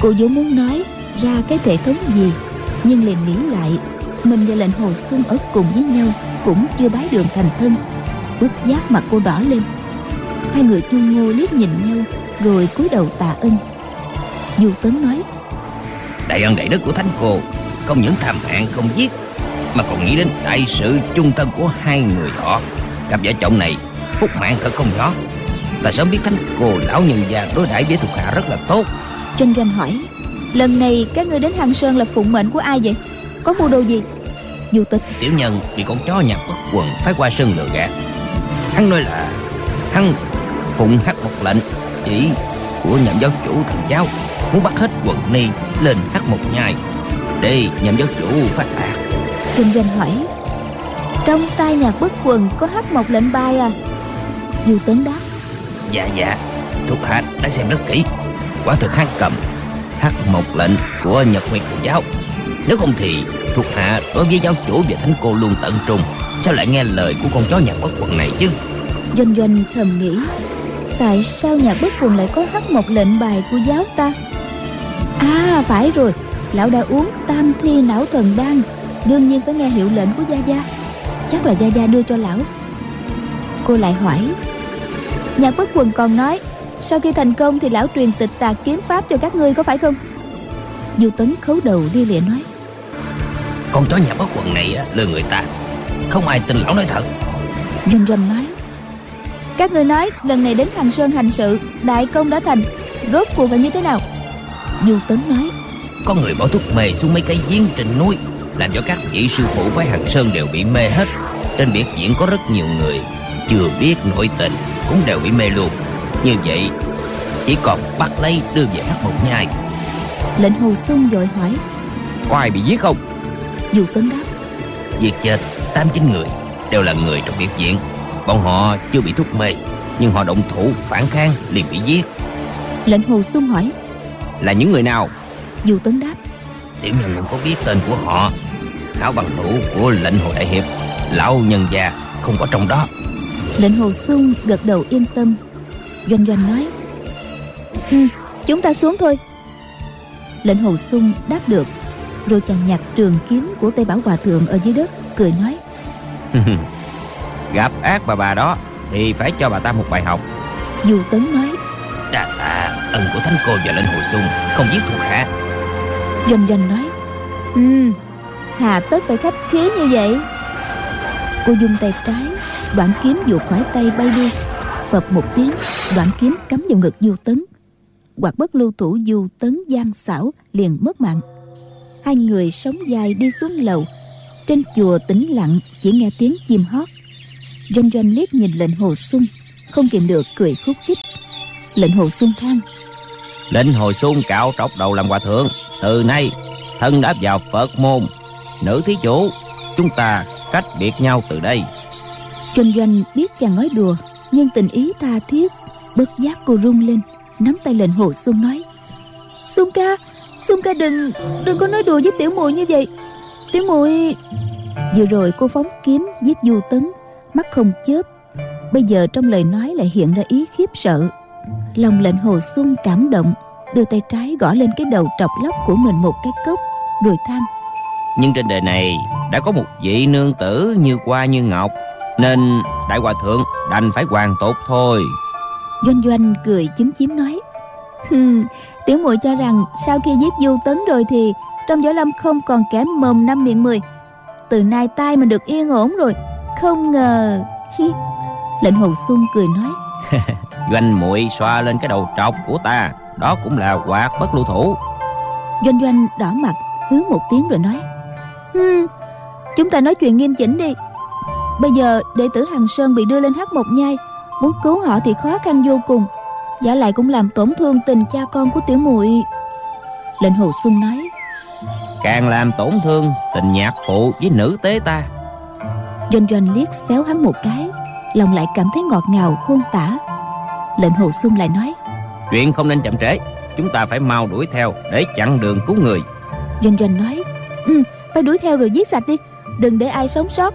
S2: cô vốn muốn nói ra cái thể thống gì? Nhưng liền nghĩ lại mình và lệnh hồ xuân ở cùng với nhau cũng chưa bái đường thành thân. Bất giác mặt cô đỏ lên. Hai người chung ngô liếc nhìn nhau rồi cúi đầu tạ ơn. Du tấn nói
S3: đại ân đại đức của thánh cô không những tham hạn không giết mà còn nghĩ đến đại sự chung thân của hai người họ. Cặp vợ chồng này phúc mạng thật không nhỏ. Ta sớm biết thánh cô lão nhân già đối đãi với thuộc hạ rất là tốt.
S2: Tranh doanh hỏi Lần này các ngươi đến Hằng Sơn là phụng mệnh của ai vậy? Có mua đồ gì Du tịch.
S3: Tiểu nhân bị con chó nhà bất quần phái qua sơn lừa gạt. Hắn nói là hắn phụng hắc một lệnh chỉ của nhậm giáo chủ thần giáo muốn bắt hết quần ni lên hắc một nhai. Để nhậm giáo chủ phát đạt
S2: Tranh doanh hỏi Trong tay nhạc bất quần có hát một lệnh bài à? Du tấn đáp
S3: dạ dạ thuộc hạ đã xem rất kỹ. Quả thực hắn cầm hắc một lệnh của nhật nguyệt thần giáo. Nếu không thì thuộc hạ đối với giáo chủ và thánh cô luôn tận trung, sao lại nghe lời của con chó nhà bất quần này chứ?
S2: Doanh doanh thầm nghĩ, tại sao nhà bất quần lại có hắc một lệnh bài của giáo ta? À phải rồi, lão đã uống tam thi não thần đan, đương nhiên phải nghe hiệu lệnh của gia gia. Chắc là gia gia đưa cho lão. Cô lại hỏi, nhà bất quần còn nói, sau khi thành công thì lão truyền tịch tạc kiếm pháp cho các ngươi có phải không? Du tấn khấu đầu đi lịa nói
S3: con chó nhà bất quần này á, lừa người ta. Không ai tin lão nói thật.
S2: Doanh doanh nói các ngươi nói lần này đến hàng sơn hành sự đại công đã thành. Rốt cuộc là như thế nào? Du tấn nói
S3: có người bỏ thuốc mê xuống mấy cây giếng trên núi làm cho các vị sư phụ với hàng sơn đều bị mê hết. Trên biệt viện có rất nhiều người chưa biết nội tình cũng đều bị mê luôn. Như vậy chỉ còn bắt lấy đưa về hắc một nhai.
S2: Lệnh hồ xuân vội hỏi
S3: có ai bị giết không
S2: dù tấn đáp.
S3: Giết chết tám chín người đều là người trong biệt viện bọn họ chưa bị thuốc mê nhưng họ động thủ phản kháng liền bị giết.
S2: Lệnh hồ xuân hỏi
S3: là những người nào?
S2: Dù tấn đáp.
S3: Tiểu nhân cũng có biết tên của họ. Hảo bằng hữu của lệnh hồ đại hiệp lão nhân già không có trong đó.
S2: Lệnh hồ xuân gật đầu yên tâm. Doanh doanh nói ừ, chúng ta xuống thôi. Lệnh hồ xuân đáp được rồi chàng nhặt trường kiếm của tây bảo hòa thượng ở dưới đất cười nói.
S3: Gặp ác bà bà đó thì phải cho bà ta một bài học.
S2: Dù tấn nói.
S3: Đà tạ ân của thánh cô và lệnh hồ xuân không giết thuộc hạ.
S2: Doanh doanh nói. Ừ hà tất phải khách khí như vậy. Cô dung tay trái đoạn kiếm vụt khỏi tay bay đi. Phập một tiếng đoạn kiếm cắm vào ngực du tấn. Hoặc bất lưu thủ du tấn gian xảo liền mất mạng hai người sống dài đi xuống lầu. Trên chùa tĩnh lặng chỉ nghe tiếng chim hót. Doanh doanh liếc nhìn lệnh hồ xuân không kìm được cười khúc khích. Lệnh hồ xuân than
S3: lệnh hồ xuân cạo trọc đầu làm hòa thượng. Từ nay thân đã vào phật môn. Nữ thí chủ chúng ta cách biệt nhau từ đây.
S2: Doanh doanh biết chàng nói đùa nhưng tình ý tha thiết bất giác cô rung lên nắm tay lệnh hồ xuân nói xuân ca xuân ca đừng đừng có nói đùa với tiểu muội như vậy. Tiểu muội vừa rồi cô phóng kiếm giết du tấn mắt không chớp. Bây giờ trong lời nói lại hiện ra ý khiếp sợ. Lòng lệnh hồ xuân cảm động đưa tay trái gõ lên cái đầu trọc lóc của mình một cái cốc rồi than.
S3: Nhưng trên đời này đã có một vị nương tử như hoa như ngọc nên đại hòa thượng đành phải hoàn tốt thôi.
S2: Doanh doanh cười chúm chím nói tiểu muội cho rằng sau khi giết du tấn rồi thì trong võ lâm không còn kẻ mồm năm miệng mười. Từ nay tai mình được yên ổn rồi. Không ngờ. Lệnh hồ xuân cười nói.
S3: Doanh muội xoa lên cái đầu trọc của ta. Đó cũng là quạt bất lưu thủ.
S2: Doanh doanh đỏ mặt hứ một tiếng rồi nói. Hmm, chúng ta nói chuyện nghiêm chỉnh đi. Bây giờ đệ tử hằng sơn bị đưa lên hắc một nhai. Muốn cứu họ thì khó khăn vô cùng giả lại cũng làm tổn thương tình cha con của tiểu muội. Lệnh hồ xuân nói
S3: càng làm tổn thương tình nhạc phụ với nữ tế ta.
S2: Doanh doanh liếc xéo hắn một cái lòng lại cảm thấy ngọt ngào khôn tả. Lệnh hồ xuân lại nói
S3: chuyện không nên chậm trễ chúng ta phải mau đuổi theo để chặn đường cứu người.
S2: Doanh doanh nói ừ, phải đuổi theo rồi giết sạch đi đừng để ai sống sót.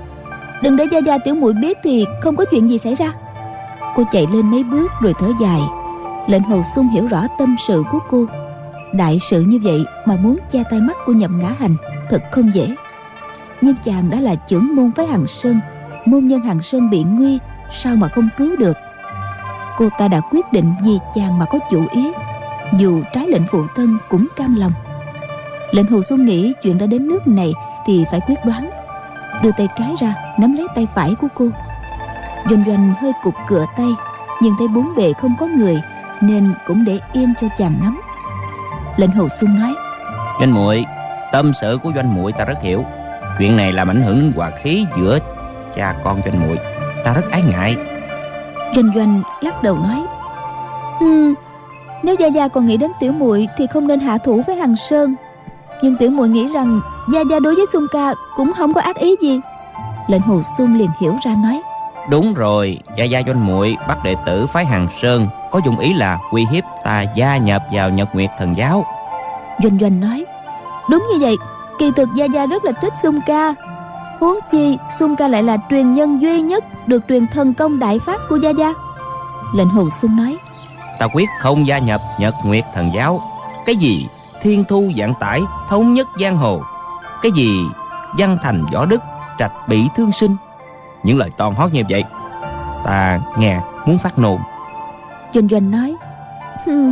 S2: Đừng để gia gia tiểu muội biết thì không có chuyện gì xảy ra. Cô chạy lên mấy bước rồi thở dài lệnh hồ xuân hiểu rõ tâm sự của cô. Đại sự như vậy mà muốn che tay mắt của nhậm ngã hành, thật không dễ. Nhưng chàng đã là trưởng môn phái hằng sơn, môn nhân hằng sơn bị nguy, sao mà không cứu được? Cô ta đã quyết định vì chàng mà có chủ ý, dù trái lệnh phụ thân cũng cam lòng. Lệnh hồ xuân nghĩ chuyện đã đến nước này thì phải quyết đoán. Đưa tay trái ra, nắm lấy tay phải của cô. Doanh doanh hơi cục cửa tay, nhưng thấy bốn bề không có người nên cũng để yên cho chàng nắm lệnh hồ xuân nói
S3: doanh muội tâm sự của doanh muội ta rất hiểu. Chuyện này làm ảnh hưởng hòa khí giữa cha con doanh muội. Ta rất ái ngại.
S2: Doanh doanh lắc đầu nói hmm, nếu gia gia còn nghĩ đến tiểu muội thì không nên hạ thủ với hằng sơn. Nhưng tiểu muội nghĩ rằng gia gia đối với xuân ca cũng không có ác ý gì. Lệnh hồ xuân liền hiểu ra nói
S3: Đúng rồi, gia gia doanh muội bắt đệ tử phái Hàng Sơn có dụng ý là uy hiếp ta gia nhập vào Nhật Nguyệt Thần Giáo.
S2: Doanh Doanh nói, đúng như vậy, kỳ thực gia gia rất là thích Xung Ca. Huống chi, Xung Ca lại là truyền nhân duy nhất được truyền thần công đại pháp của gia gia. Lệnh Hồ Xuân nói,
S3: ta quyết không gia nhập Nhật Nguyệt Thần Giáo. Cái gì thiên thu dạng tải thống nhất giang hồ, cái gì văn thành võ đức trạch bị thương sinh những lời to hót như vậy. Ta nghe muốn phát nôn
S2: doanh doanh nói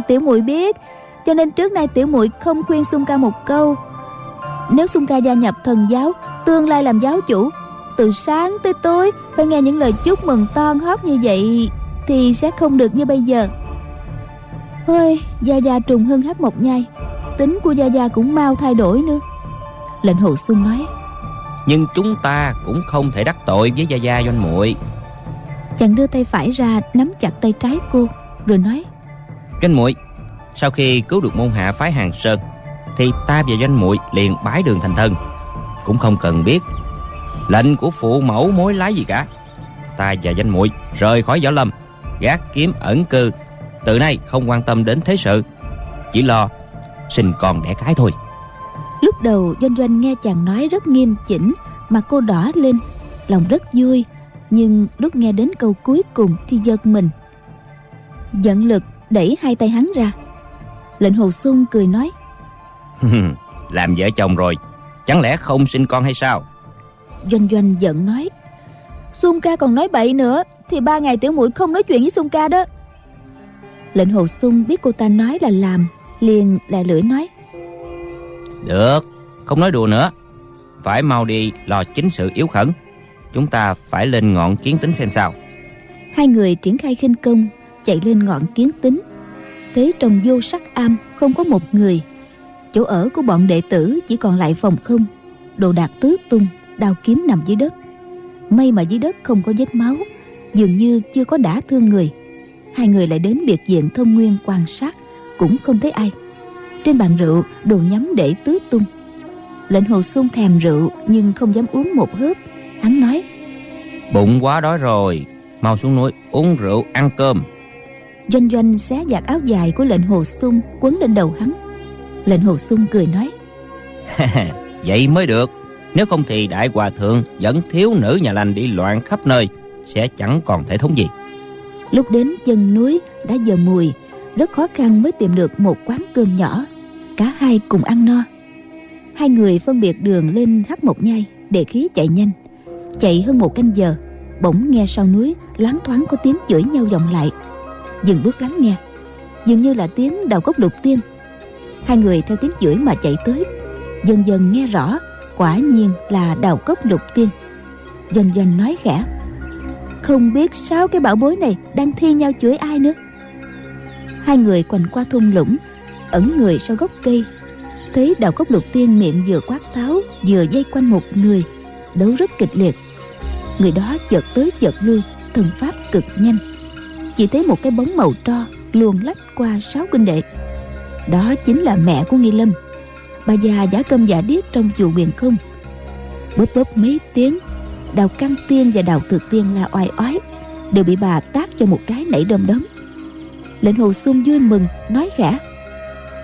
S2: tiểu muội biết cho nên trước nay tiểu muội không khuyên sung ca một câu. Nếu sung ca gia nhập thần giáo tương lai làm giáo chủ từ sáng tới tối phải nghe những lời chúc mừng to hót như vậy thì sẽ không được như bây giờ. Ôi, Gia Gia trùng hưng hát một nhai Tính của Gia Gia cũng mau thay đổi nữa. Lệnh Hồ Xuân nói
S3: nhưng chúng ta cũng không thể đắc tội với gia gia doanh muội.
S2: Chàng đưa tay phải ra nắm chặt tay trái cô rồi nói
S3: doanh muội sau khi cứu được môn hạ phái hàng sơn thì ta và doanh muội liền bái đường thành thân. Cũng không cần biết lệnh của phụ mẫu mối lái gì cả. Ta và doanh muội rời khỏi võ lâm gác kiếm ẩn cư. Từ nay không quan tâm đến thế sự chỉ lo sinh con đẻ cái thôi
S2: lúc đầu doanh doanh nghe chàng nói rất nghiêm chỉnh mà cô đỏ lên lòng rất vui nhưng lúc nghe đến câu cuối cùng thì giật mình. Giận lực đẩy hai tay hắn ra. Lệnh hồ xuân cười nói
S3: làm vợ chồng rồi chẳng lẽ không sinh con hay sao?
S2: Doanh doanh giận nói xuân ca còn nói bậy nữa thì ba ngày tiểu muội không nói chuyện với xuân ca đó. Lệnh hồ xuân biết cô ta nói là làm liền lại lưỡi nói
S3: được, Không nói đùa nữa. Phải mau đi lo chính sự yếu khẩn. Chúng ta phải lên ngọn kiến tính xem sao.
S2: Hai người triển khai khinh công, Chạy lên ngọn kiến tính. Thế trong vô sắc am Không có một người. Chỗ ở của bọn đệ tử chỉ còn lại phòng không. Đồ đạc tứ tung, Đao kiếm nằm dưới đất. May mà dưới đất không có vết máu, Dường như chưa có đả thương người. Hai người lại đến biệt viện thông nguyên quan sát, Cũng không thấy ai trên bàn rượu đồ nhắm để tứ tung. Lệnh hồ xuân thèm rượu nhưng không dám uống một hớp. Hắn nói
S3: bụng quá đói rồi mau xuống núi uống rượu ăn cơm.
S2: Doanh doanh xé giặt áo dài của lệnh hồ xuân quấn lên đầu hắn. Lệnh hồ xuân cười nói
S3: vậy mới được. Nếu không thì đại hòa thượng dẫn thiếu nữ nhà lành đi loạn khắp nơi sẽ chẳng còn thể thống gì.
S2: Lúc đến chân núi đã giờ mùi rất khó khăn mới tìm được một quán cơm nhỏ. Cả hai cùng ăn no. Hai người phân biệt đường lên hắc một nhai để khí chạy nhanh. Chạy hơn một canh giờ, bỗng nghe sau núi loáng thoáng có tiếng chửi nhau vọng lại. Dừng bước lắng nghe, dường như là tiếng đào cốc lục tiên. Hai người theo tiếng chửi mà chạy tới, dần dần nghe rõ, quả nhiên là đào cốc lục tiên. Doanh doanh nói khẽ, không biết sao cái bảo bối này đang thi nhau chửi ai nữa hai người quành qua thung lũng, ẩn người sau gốc cây. Thấy đào cốc lục tiên miệng vừa quát tháo, vừa dây quanh một người, đấu rất kịch liệt. Người đó chợt tới chợt lui, thần pháp cực nhanh. Chỉ thấy một cái bóng màu tro, luồn lách qua sáu huynh đệ. Đó chính là mẹ của nghi lâm. Bà già giả cơm giả điếc trong chùa quyền không. Bóp bóp mấy tiếng, đào căn tiên và đào thực tiên là oai oái, đều bị bà tác cho một cái nảy đom đóm lệnh hồ xuân vui mừng nói khẽ.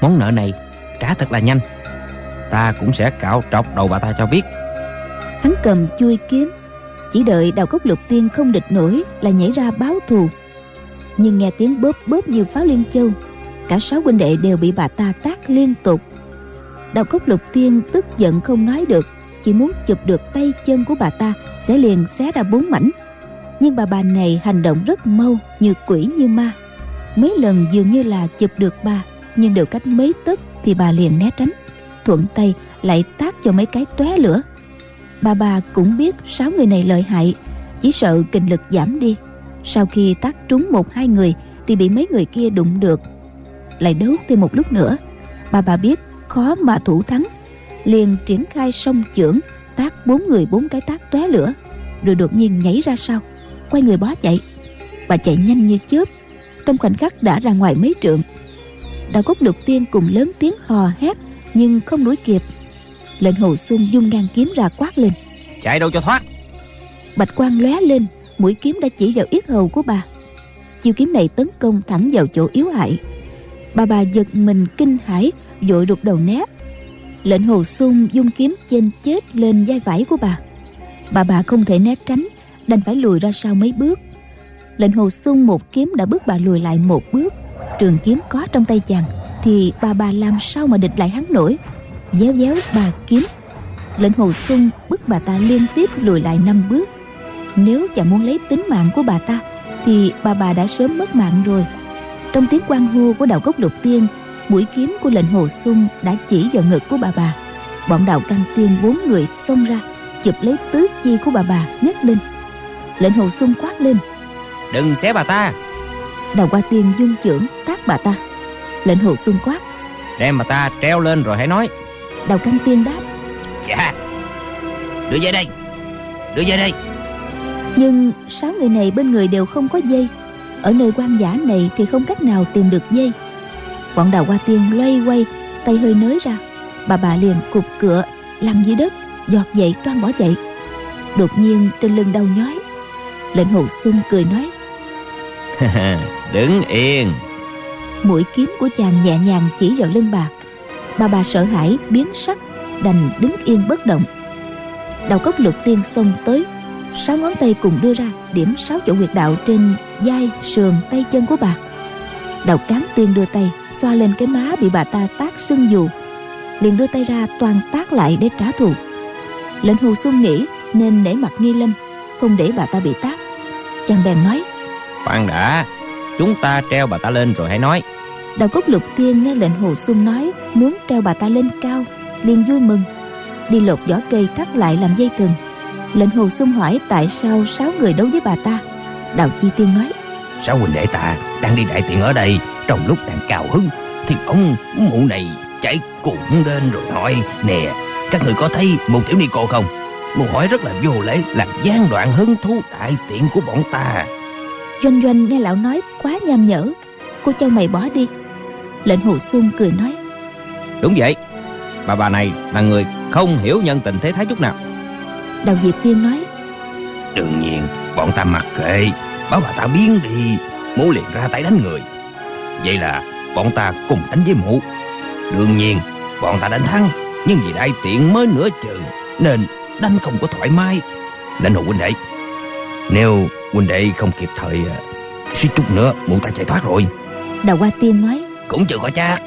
S3: Món nợ này trả thật là nhanh. Ta cũng sẽ cạo trọc đầu bà ta cho biết.
S2: Hắn cầm chui kiếm. Chỉ đợi đào cốc lục tiên không địch nổi là nhảy ra báo thù. Nhưng nghe tiếng bóp bóp như pháo liên châu cả sáu huynh đệ đều bị bà ta tác liên tục. Đào cốc lục tiên tức giận không nói được chỉ muốn chụp được tay chân của bà ta sẽ liền xé ra bốn mảnh. Nhưng bà bà này hành động rất mau như quỷ như ma mấy lần dường như là chụp được bà nhưng đều cách mấy tấc thì bà liền né tránh. Thuận tay lại tác cho mấy cái tóe lửa. Bà bà cũng biết sáu người này lợi hại, chỉ sợ kinh lực giảm đi. Sau khi tác trúng một hai người thì bị mấy người kia đụng được. Lại đấu thêm một lúc nữa, bà bà biết khó mà thủ thắng. Liền triển khai song chưởng tác bốn người bốn cái tác tóe lửa, rồi đột nhiên nhảy ra sau, quay người bó chạy. Bà chạy nhanh như chớp trong khoảnh khắc đã ra ngoài mấy trượng. Đạo cốt lục tiên cùng lớn tiếng hò hét nhưng không đuổi kịp. Lệnh hồ xuân dung ngang kiếm ra quát lên.
S3: Chạy đâu cho thoát.
S2: Bạch quang lóe lên mũi kiếm đã chỉ vào yết hầu của bà. Chiêu kiếm này tấn công thẳng vào chỗ yếu hại. Bà bà giật mình kinh hãi vội rụt đầu né. Lệnh hồ sung dung kiếm chên chết lên vai vải của bà. Bà bà không thể né tránh đành phải lùi ra sau mấy bước lệnh hồ sung một kiếm đã bước bà lùi lại một bước. Trường kiếm có trong tay chàng, thì bà bà làm sao mà địch lại hắn nổi? Déo déo bà kiếm. Lệnh hồ sung bức bà ta liên tiếp lùi lại năm bước. Nếu chàng muốn lấy tính mạng của bà ta, thì bà bà đã sớm mất mạng rồi. Trong tiếng quan hô của đạo cốc lục tiên, mũi kiếm của lệnh hồ sung đã chỉ vào ngực của bà bà. Bọn đạo căn tiên bốn người xông ra, chụp lấy tứ chi của bà bà nhấc lên. Lệnh hồ sung quát lên
S3: đừng xé bà ta.
S2: Đào qua tiên dung trưởng tác bà ta. Lệnh hồ sung quát.
S3: Đem bà ta treo lên rồi hãy nói.
S2: Đào căn tiên đáp.
S3: Dạ. Đưa về đây. Đưa về đây.
S2: Nhưng sáu người này bên người đều không có dây. Ở nơi quan giả này thì không cách nào tìm được dây. Bọn đào hoa tiên loay quay tay hơi nới ra. Bà bà liền cục cựa lăn dưới đất giọt dậy toan bỏ chạy. Đột nhiên trên lưng đau nhói. Lệnh hồ sung cười nói
S3: đứng yên.
S2: Mũi kiếm của chàng nhẹ nhàng chỉ vào lưng bà. Bà bà sợ hãi, biến sắc, đành đứng yên bất động. Đầu cốc lục tiên xông tới, sáu ngón tay cùng đưa ra điểm sáu chỗ huyệt đạo trên vai sườn tay chân của bà. Đầu cán tiên đưa tay, xoa lên cái má bị bà ta tác sưng dù. Liền đưa tay ra toàn tác lại để trả thù. Lệnh hồ xuân nghĩ nên nể mặt nghi lâm, không để bà ta bị tác chàng bèn nói
S3: khoan đã. Chúng ta treo bà ta lên rồi hãy nói.
S2: Đầu cốc lục tiên nghe lệnh hồ xuân nói muốn treo bà ta lên cao liền vui mừng. Đi lột vỏ cây cắt lại làm dây thừng. Lệnh hồ xuân hỏi tại sao sáu người đấu với bà ta. Đào chi tiên nói
S3: sáu huynh đệ ta đang đi đại tiện ở đây trong lúc đang cao hứng thì ông mụ này chạy cũng đến rồi hỏi nè các người có thấy một tiểu ni cô không? Mụ hỏi rất là vô lễ làm gian đoạn hứng thú đại tiện của bọn ta
S2: doanh doanh nghe lão nói quá nham nhở cô châu mày bỏ đi. Lệnh hồ xuân cười nói
S3: đúng vậy bà bà này là người không hiểu nhân tình thế thái chút nào.
S2: Đào diệt tiên nói
S3: đương nhiên bọn ta mặc kệ bảo bà ta biến đi mụ liền ra tay đánh người. Vậy là bọn ta cùng đánh với mụ đương nhiên bọn ta đánh thắng nhưng vì đại tiện mới nửa chừng nên đánh không có thoải mái. Nên hồ huynh đệ nếu huynh đệ không kịp thời à, suýt chút nữa mụ ta chạy thoát rồi.
S2: Đào hoa tiên nói.
S3: Cũng chưa có chắc.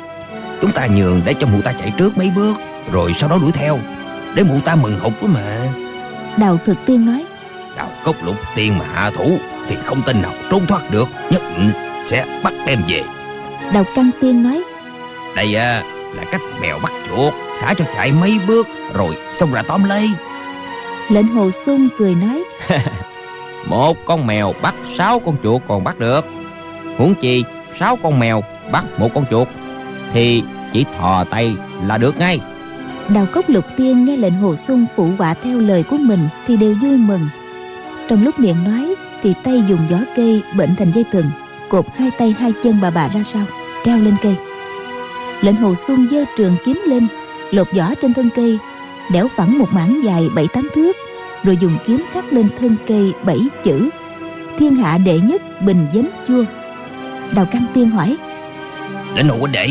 S3: Chúng ta nhường để cho mụ ta chạy trước mấy bước rồi sau đó đuổi theo để mụ ta mừng hụt quá mà.
S2: Đào thực tiên nói.
S3: Đào cốc lục tiên mà hạ thủ thì không tin nào trốn thoát được nhất định sẽ bắt đem về.
S2: Đào căn tiên nói.
S3: Đây à, là cách mèo bắt chuột thả cho chạy mấy bước rồi xông ra tóm lấy.
S2: Lệnh hồ sung cười nói
S3: một con mèo bắt sáu con chuột còn bắt được. Huống chi, sáu con mèo bắt một con chuột, thì chỉ thò tay là được ngay.
S2: Đào cốc lục tiên nghe lệnh hồ sung phụ họa theo lời của mình thì đều vui mừng. Trong lúc miệng nói thì tay dùng gió cây bệnh thành dây thừng, cột hai tay hai chân bà bà ra sau treo lên cây. Lệnh hồ xuân giơ trường kiếm lên, lột vỏ trên thân cây, đẽo phẳng một mảng dài bảy tám thước rồi dùng kiếm khắc lên thân cây bảy chữ. Thiên hạ đệ nhất bình giấm chua. Đào căn tiên hỏi
S3: lệnh hồ huynh đệ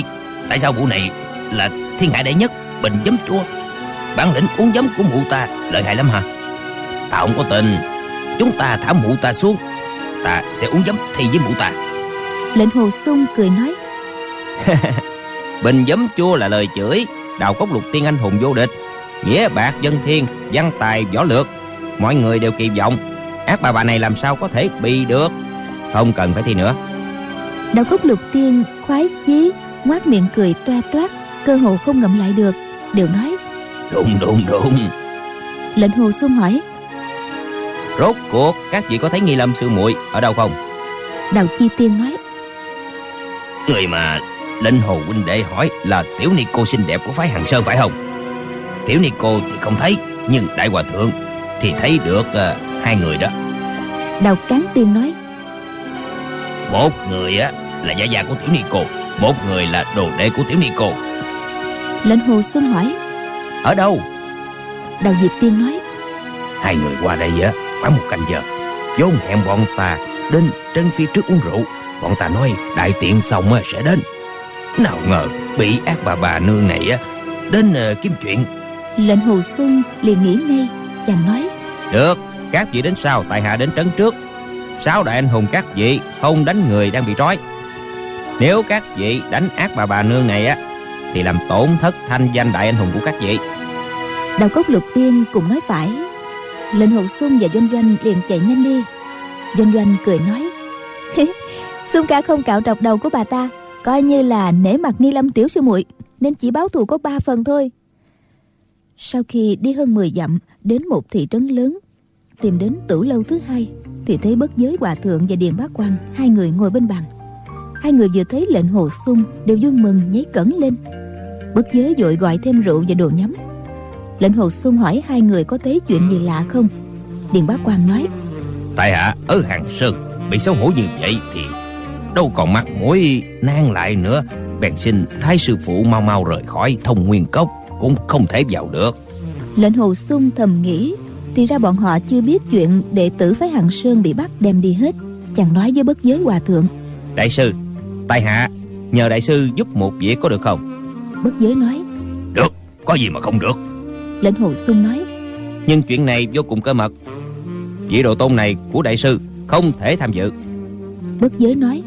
S3: tại sao vụ này là thiên hạ đệ nhất bình giấm chua? Bản lĩnh uống giấm của mụ ta lợi hại lắm hả? Ta không có tin. Chúng ta thả mụ ta xuống ta sẽ uống giấm thi với mụ ta.
S2: Lệnh hồ sung cười nói
S3: bình giấm chua là lời chửi đào cốc lục tiên anh hùng vô địch nghĩa bạc dân thiên văn tài võ lược. Mọi người đều kỳ vọng. Ác bà bà này làm sao có thể bị được? Không cần phải thi nữa.
S2: Đào cốc lục tiên khoái chí ngoác miệng cười toa toát cơ hồ không ngậm lại được đều nói
S3: đúng đúng đúng.
S2: Lệnh hồ sung hỏi
S3: rốt cuộc các vị có thấy nghi lâm sư muội ở đâu không?
S2: Đào chi tiên nói
S3: người mà lệnh hồ huynh đệ hỏi là tiểu ni cô xinh đẹp của phái hằng sơn phải không tiểu ni cô thì không thấy nhưng đại hòa thượng thì thấy được uh, hai người đó.
S2: Đào cán tiên nói
S3: một người á là gia gia của tiểu ni cô một người là đồ đệ của tiểu ni cô
S2: lệnh hồ sung hỏi
S3: ở đâu?
S2: Đào diệp tiên nói
S3: hai người qua đây á khoảng một canh giờ. Vốn hẹn bọn ta đến trấn phía trước uống rượu. Bọn ta nói đại tiện xong sẽ đến. Nào ngờ bị ác bà bà nương này á đến uh, kiếm chuyện
S2: lệnh hồ xuân liền nghĩ ngay chàng nói
S3: được các vị đến sau tại hạ đến trấn trước. Sáu đại anh hùng các vị không đánh người đang bị trói. Nếu các vị đánh ác bà bà nương này á thì làm tổn thất thanh danh đại anh hùng của các vị.
S2: Đào cốc lục tiên cùng nói phải. Lệnh hồ xuân và doanh doanh liền chạy nhanh đi. Doanh doanh cười nói xuân ca không cạo trọc đầu của bà ta coi như là nể mặt nghi lâm tiểu sư muội nên chỉ báo thù có ba phần thôi sau khi đi hơn 10 dặm đến một thị trấn lớn, tìm đến tử lâu thứ hai, thì thấy bất giới hòa thượng và điền bá quan, hai người ngồi bên bàn. Hai người vừa thấy lệnh hồ sung đều vui mừng nháy cẩn lên. Bất giới vội gọi thêm rượu và đồ nhắm. Lệnh hồ sung hỏi hai người có thấy chuyện gì lạ không? Điền bá quan nói,
S3: tại hạ ở hàng sơn, bị xấu hổ như vậy thì đâu còn mặt mũi nan lại nữa. Bèn xin thái sư phụ mau mau rời khỏi thông nguyên cốc cũng không thể vào được.
S2: Lệnh hồ sung thầm nghĩ thì ra bọn họ chưa biết chuyện đệ tử phái hằng sơn bị bắt đem đi hết chàng nói với bất giới hòa thượng.
S3: Đại sư tại hạ nhờ đại sư giúp một việc có được không?
S2: Bất giới nói
S3: được có gì mà không được.
S2: Lệnh hồ sung nói
S3: nhưng chuyện này vô cùng cơ mật. Vị độ tôn này của đại sư không thể tham dự.
S2: Bất giới nói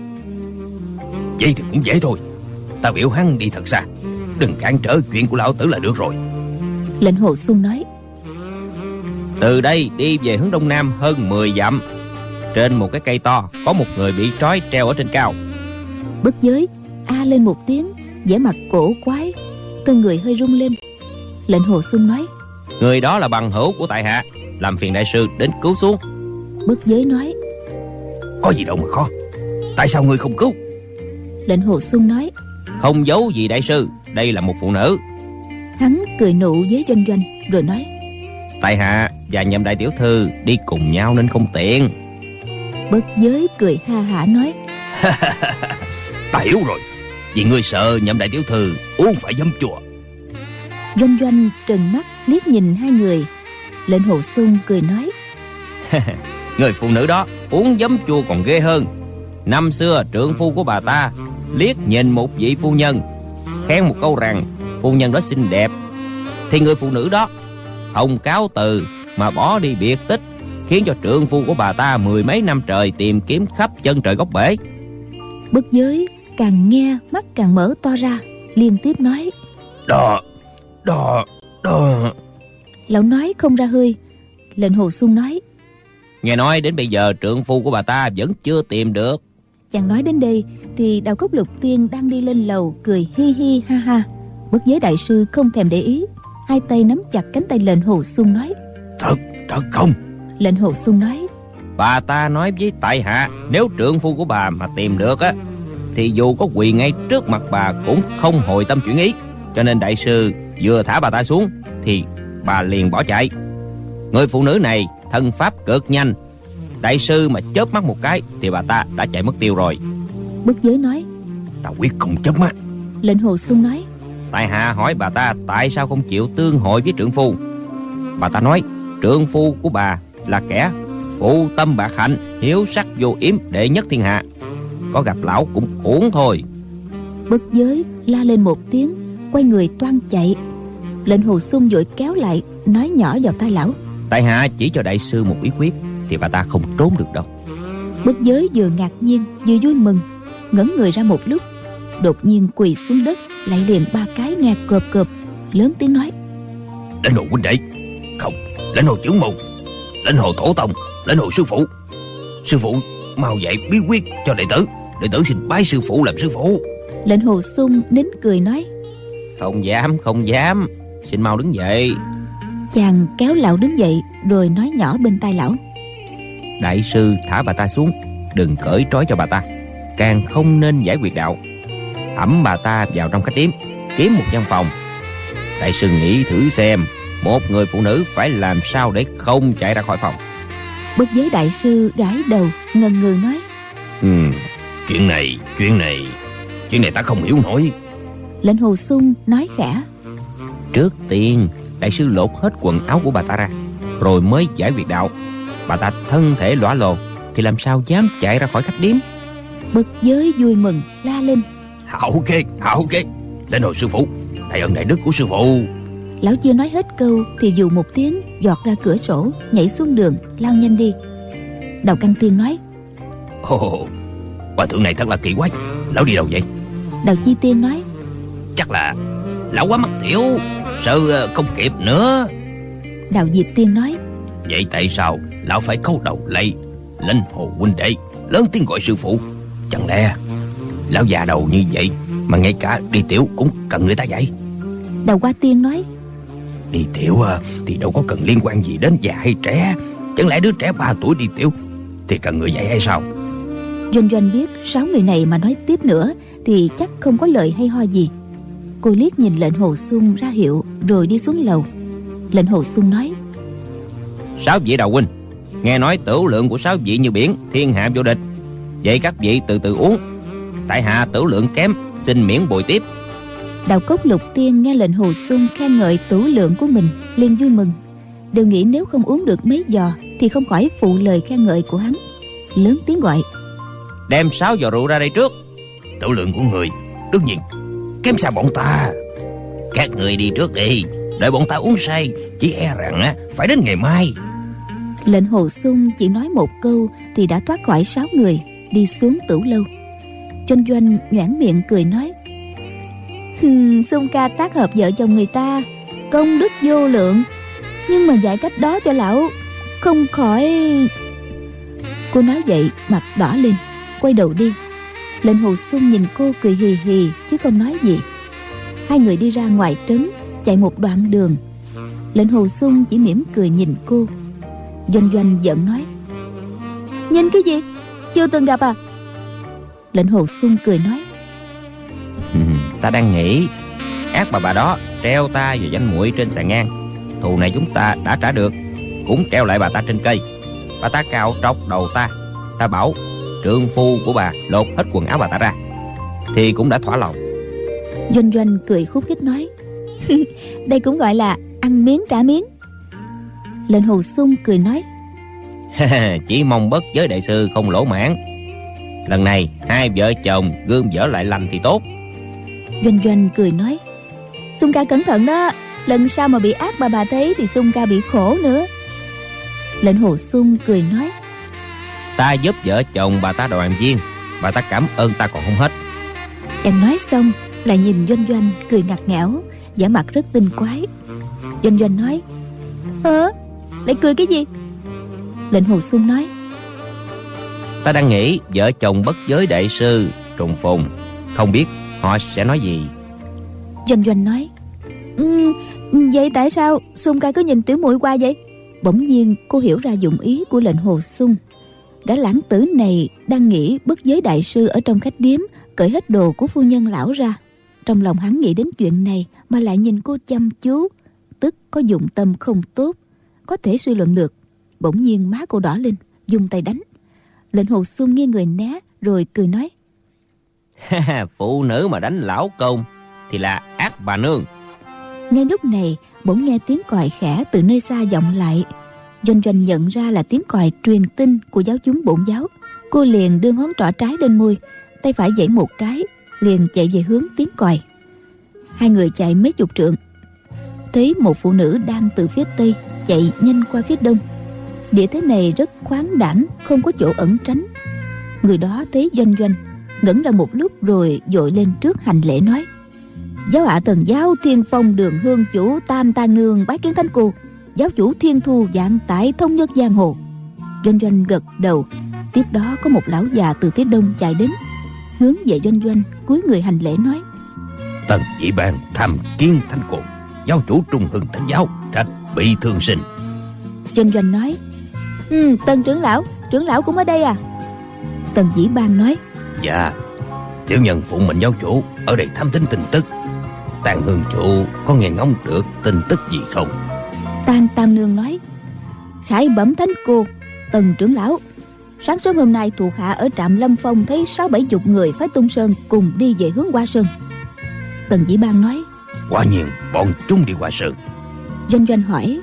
S3: vậy thì cũng dễ thôi. Ta biểu hắn đi thật xa đừng cản trở chuyện của lão tử là được rồi.
S2: Lệnh hồ sung nói
S3: từ đây đi về hướng đông nam hơn 10 dặm. Trên một cái cây to có một người bị trói treo ở trên cao.
S2: Bất giới a lên một tiếng vẻ mặt cổ quái thân người hơi rung lên. Lệnh hồ sung nói
S3: người đó là bằng hữu của tại hạ làm phiền đại sư đến cứu xuống.
S2: Bất giới nói
S3: có gì đâu mà khó tại sao ngươi không cứu?
S2: Lệnh hồ sung nói
S3: không giấu gì đại sư đây là một phụ nữ.
S2: Hắn cười nụ với doanh doanh rồi nói.
S3: Tại hạ và nhậm đại tiểu thư đi cùng nhau nên không tiện.
S2: Bất giới cười ha hả nói.
S3: Ta hiểu rồi vì ngươi sợ nhậm đại tiểu thư uống phải dấm chùa.
S2: Doanh doanh trừng mắt liếc nhìn hai người lệnh hồ sung cười nói.
S3: Người phụ nữ đó uống giấm chua còn ghê hơn. Năm xưa trượng phu của bà ta liếc nhìn một vị phu nhân khen một câu rằng phu nhân đó xinh đẹp. Thì người phụ nữ đó không cáo từ mà bỏ đi biệt tích khiến cho trượng phu của bà ta mười mấy năm trời tìm kiếm khắp chân trời góc bể.
S2: Bất giới càng nghe mắt càng mở to ra liên tiếp nói
S3: đó đó đó
S2: lão nói không ra hơi. Lệnh hồ sung nói
S3: nghe nói đến bây giờ trượng phu của bà ta vẫn chưa tìm được
S2: chàng nói đến đây thì đào cốc lục tiên đang đi lên lầu cười hi hi ha ha. Bất giới đại sư không thèm để ý. Hai tay nắm chặt cánh tay lệnh hồ sung nói.
S3: Thật thật không?
S2: Lệnh hồ sung nói.
S3: Bà ta nói với tại hạ nếu trượng phu của bà mà tìm được á thì dù có quỳ ngay trước mặt bà cũng không hồi tâm chuyển ý. Cho nên đại sư vừa thả bà ta xuống thì bà liền bỏ chạy. Người phụ nữ này thân pháp cực nhanh đại sư mà chớp mắt một cái thì bà ta đã chạy mất tiêu rồi.
S2: Bất giới nói
S3: ta quyết không chớp mắt.
S2: Lệnh hồ xuân nói
S3: tại hạ hỏi bà ta tại sao không chịu tương hội với trượng phu. Bà ta nói trượng phu của bà là kẻ phụ tâm bạc hạnh hiếu sắc vô yếm đệ nhất thiên hạ. Có gặp lão cũng uổng thôi.
S2: Bất giới la lên một tiếng quay người toan chạy. Lệnh hồ sung vội kéo lại nói nhỏ vào tai lão.
S3: Tại hạ chỉ cho đại sư một ý quyết thì bà ta không trốn được đâu.
S2: Bất giới vừa ngạc nhiên vừa vui mừng ngẩng người ra một lúc. Đột nhiên quỳ xuống đất lại liền ba cái nghe cộp cộp lớn tiếng nói.
S3: Lãnh hồ huynh đệ. Không lãnh hồ trưởng môn lãnh hồ tổ tông lãnh hồ sư phụ. Sư phụ mau dạy bí quyết cho đệ tử. Đệ tử xin bái sư phụ làm sư phụ.
S2: Lệnh hồ sung nín cười nói.
S3: Không dám không dám. Xin mau đứng dậy.
S2: Chàng kéo lão đứng dậy rồi nói nhỏ bên tai lão
S3: đại sư thả bà ta xuống. Đừng cởi trói cho bà ta. Càng không nên giải quyết đạo. Ẩm bà ta vào trong khách điếm kiếm một văn phòng. Đại sư nghĩ thử xem một người phụ nữ phải làm sao để không chạy ra khỏi phòng.
S2: Bất giới đại sư gãi đầu ngần ngừ nói
S3: ừ, chuyện này chuyện này chuyện này ta không hiểu nổi.
S2: Lệnh hồ sung nói khẽ
S3: trước tiên đại sư lột hết quần áo của bà ta ra rồi mới giải quyết đạo Bà ta thân thể lõa lồ Thì làm sao dám chạy ra khỏi khách điếm?
S2: Bực giới vui mừng la lên.
S3: Hảo ghê, hảo ghê. Lên hồi sư phụ Đại ơn đại đức của sư phụ.
S2: Lão chưa nói hết câu Thì dù một tiếng giọt ra cửa sổ Nhảy xuống đường lao nhanh đi. Đầu căn tiên nói
S3: Ồ, hòa thượng này thật là kỳ quái. Lão đi đâu vậy?
S2: Đầu chi tiên nói
S3: Chắc là Lão quá mất tiểu Sợ không kịp nữa.
S2: Đào Diệp Tiên nói
S3: Vậy tại sao Lão phải câu đầu lây Lên hồ huynh đệ Lớn tiếng gọi sư phụ. Chẳng lẽ Lão già đầu như vậy Mà ngay cả đi tiểu cũng cần người ta dạy
S2: Đầu qua tiên nói.
S3: Đi tiểu à, thì đâu có cần liên quan gì đến già hay trẻ. Chẳng lẽ đứa trẻ 3 tuổi đi tiểu Thì cần người dạy hay sao?
S2: Doanh Doanh biết sáu người này mà nói tiếp nữa Thì chắc không có lời hay ho gì. Cô liếc nhìn lệnh hồ sung ra hiệu Rồi đi xuống lầu. Lệnh hồ sung nói.
S3: Sáu vị đầu huynh Nghe nói tử lượng của sáu vị như biển Thiên hạ vô địch. Vậy các vị từ từ uống. Tại hạ tử lượng kém Xin miễn bồi tiếp.
S2: Đào cốc lục tiên nghe lệnh hồ sung khen ngợi tủ lượng của mình liền vui mừng. Đều nghĩ nếu không uống được mấy giò thì không khỏi phụ lời khen ngợi của hắn. Lớn tiếng gọi.
S3: Đem sáu giò rượu ra đây trước. Tử lượng của người Đương nhiên Kém xa bọn ta. Các người đi trước đi Đợi bọn ta uống say Chỉ e rằng á phải đến ngày mai
S2: lệnh hồ sung chỉ nói một câu thì đã thoát khỏi sáu người đi xuống tửu lâu. Doanh doanh nhoảng miệng cười nói "Hừm, sung ca tác hợp vợ chồng người ta công đức vô lượng. Nhưng mà dạy cách đó cho lão không khỏi cô nói vậy mặt đỏ lên quay đầu đi. Lệnh hồ sung nhìn cô cười hì hì chứ không nói gì. Hai người đi ra ngoài trấn chạy một đoạn đường. Lệnh hồ sung chỉ mỉm cười nhìn cô doanh doanh giận nói. Nhìn cái gì? Chưa từng gặp à? Lệnh hồ sung cười nói.
S3: Ta đang nghĩ Ác bà bà đó treo ta và danh muội trên sàn ngang. Thù này chúng ta đã trả được Cũng treo lại bà ta trên cây. Bà ta cạo trọc đầu ta. Ta bảo trượng phu của bà lột hết quần áo bà ta ra. Thì cũng đã thỏa lòng.
S2: Doanh doanh cười khúc khích nói. Đây cũng gọi là ăn miếng trả miếng lệnh hồ sung cười nói.
S3: Chỉ mong bất giới đại sư không lỗ mãn. Lần này hai vợ chồng gương dở lại lành thì tốt.
S2: Doanh doanh cười nói. Sung ca cẩn thận đó lần sau mà bị ác bà bà thấy thì sung ca bị khổ nữa. Lệnh hồ sung cười nói.
S3: Ta giúp vợ chồng bà ta đoàn viên Bà ta cảm ơn ta còn không hết.
S2: Chàng nói xong lại nhìn doanh doanh cười ngặt nghẽo giả mặt rất tinh quái. Doanh doanh nói. Hả lại cười cái gì? Lệnh hồ sung nói.
S3: Ta đang nghĩ vợ chồng bất giới đại sư Trùng phùng. Không biết họ sẽ nói gì.
S2: Doanh doanh nói. "Ừ, vậy tại sao sung ca cứ nhìn tiểu muội qua vậy? Bỗng nhiên cô hiểu ra dụng ý của lệnh hồ sung. Gã lãng tử này đang nghĩ bất giới đại sư ở trong khách điếm cởi hết đồ của phu nhân lão ra. Trong lòng hắn nghĩ đến chuyện này mà lại nhìn cô chăm chú tức có dụng tâm không tốt có thể suy luận được. Bỗng nhiên má cô đỏ lên dùng tay đánh. Lệnh hồ sung nghiêng người né rồi cười nói.
S3: Phụ nữ mà đánh lão công Thì là ác bà nương.
S2: Ngay lúc này bỗng nghe tiếng còi khẽ từ nơi xa vọng lại. Doanh doanh nhận ra là tiếng còi truyền tin của giáo chúng bổn giáo. Cô liền đưa ngón trỏ trái lên môi tay phải giãy một cái liền chạy về hướng tiếng còi. Hai người chạy mấy chục trượng. Thấy một phụ nữ đang từ phía tây chạy nhanh qua phía đông. Địa thế này rất khoáng đãng không có chỗ ẩn tránh. Người đó thấy doanh doanh, ngẩn ra một lúc rồi dội lên trước hành lễ nói, giáo hạ tần giáo thiên phong đường hương chủ tam tang nương bái kiến thánh cô, giáo chủ thiên thu dạng tại thông nhất giang hồ. Doanh doanh gật đầu. Tiếp đó có một lão già từ phía đông chạy đến, hướng về doanh doanh cúi người hành lễ nói,
S3: Tần dĩ ban tham kiến thanh cột Giáo chủ trung hưng thánh giáo Trạch bị thương sinh.
S2: Doanh doanh nói ừ, tần trưởng lão trưởng lão cũng ở đây à? Tần dĩ ban nói
S3: Dạ Tiểu nhân phụ mệnh giáo chủ Ở đây thám tính tin tức. Tàn hương chủ có nghe ngóng được tin tức gì không?
S2: Tang Tam Nương nói Khải bẩm thánh cô Tần trưởng lão Sáng sớm hôm nay thuộc hạ ở trạm Lâm Phong Thấy sáu bảy chục người phái tung sơn Cùng đi về hướng Hoa Sơn. Tần Dĩ Ban nói
S3: Quả nhiên bọn chúng đi qua sơn.
S2: Doanh Doanh hỏi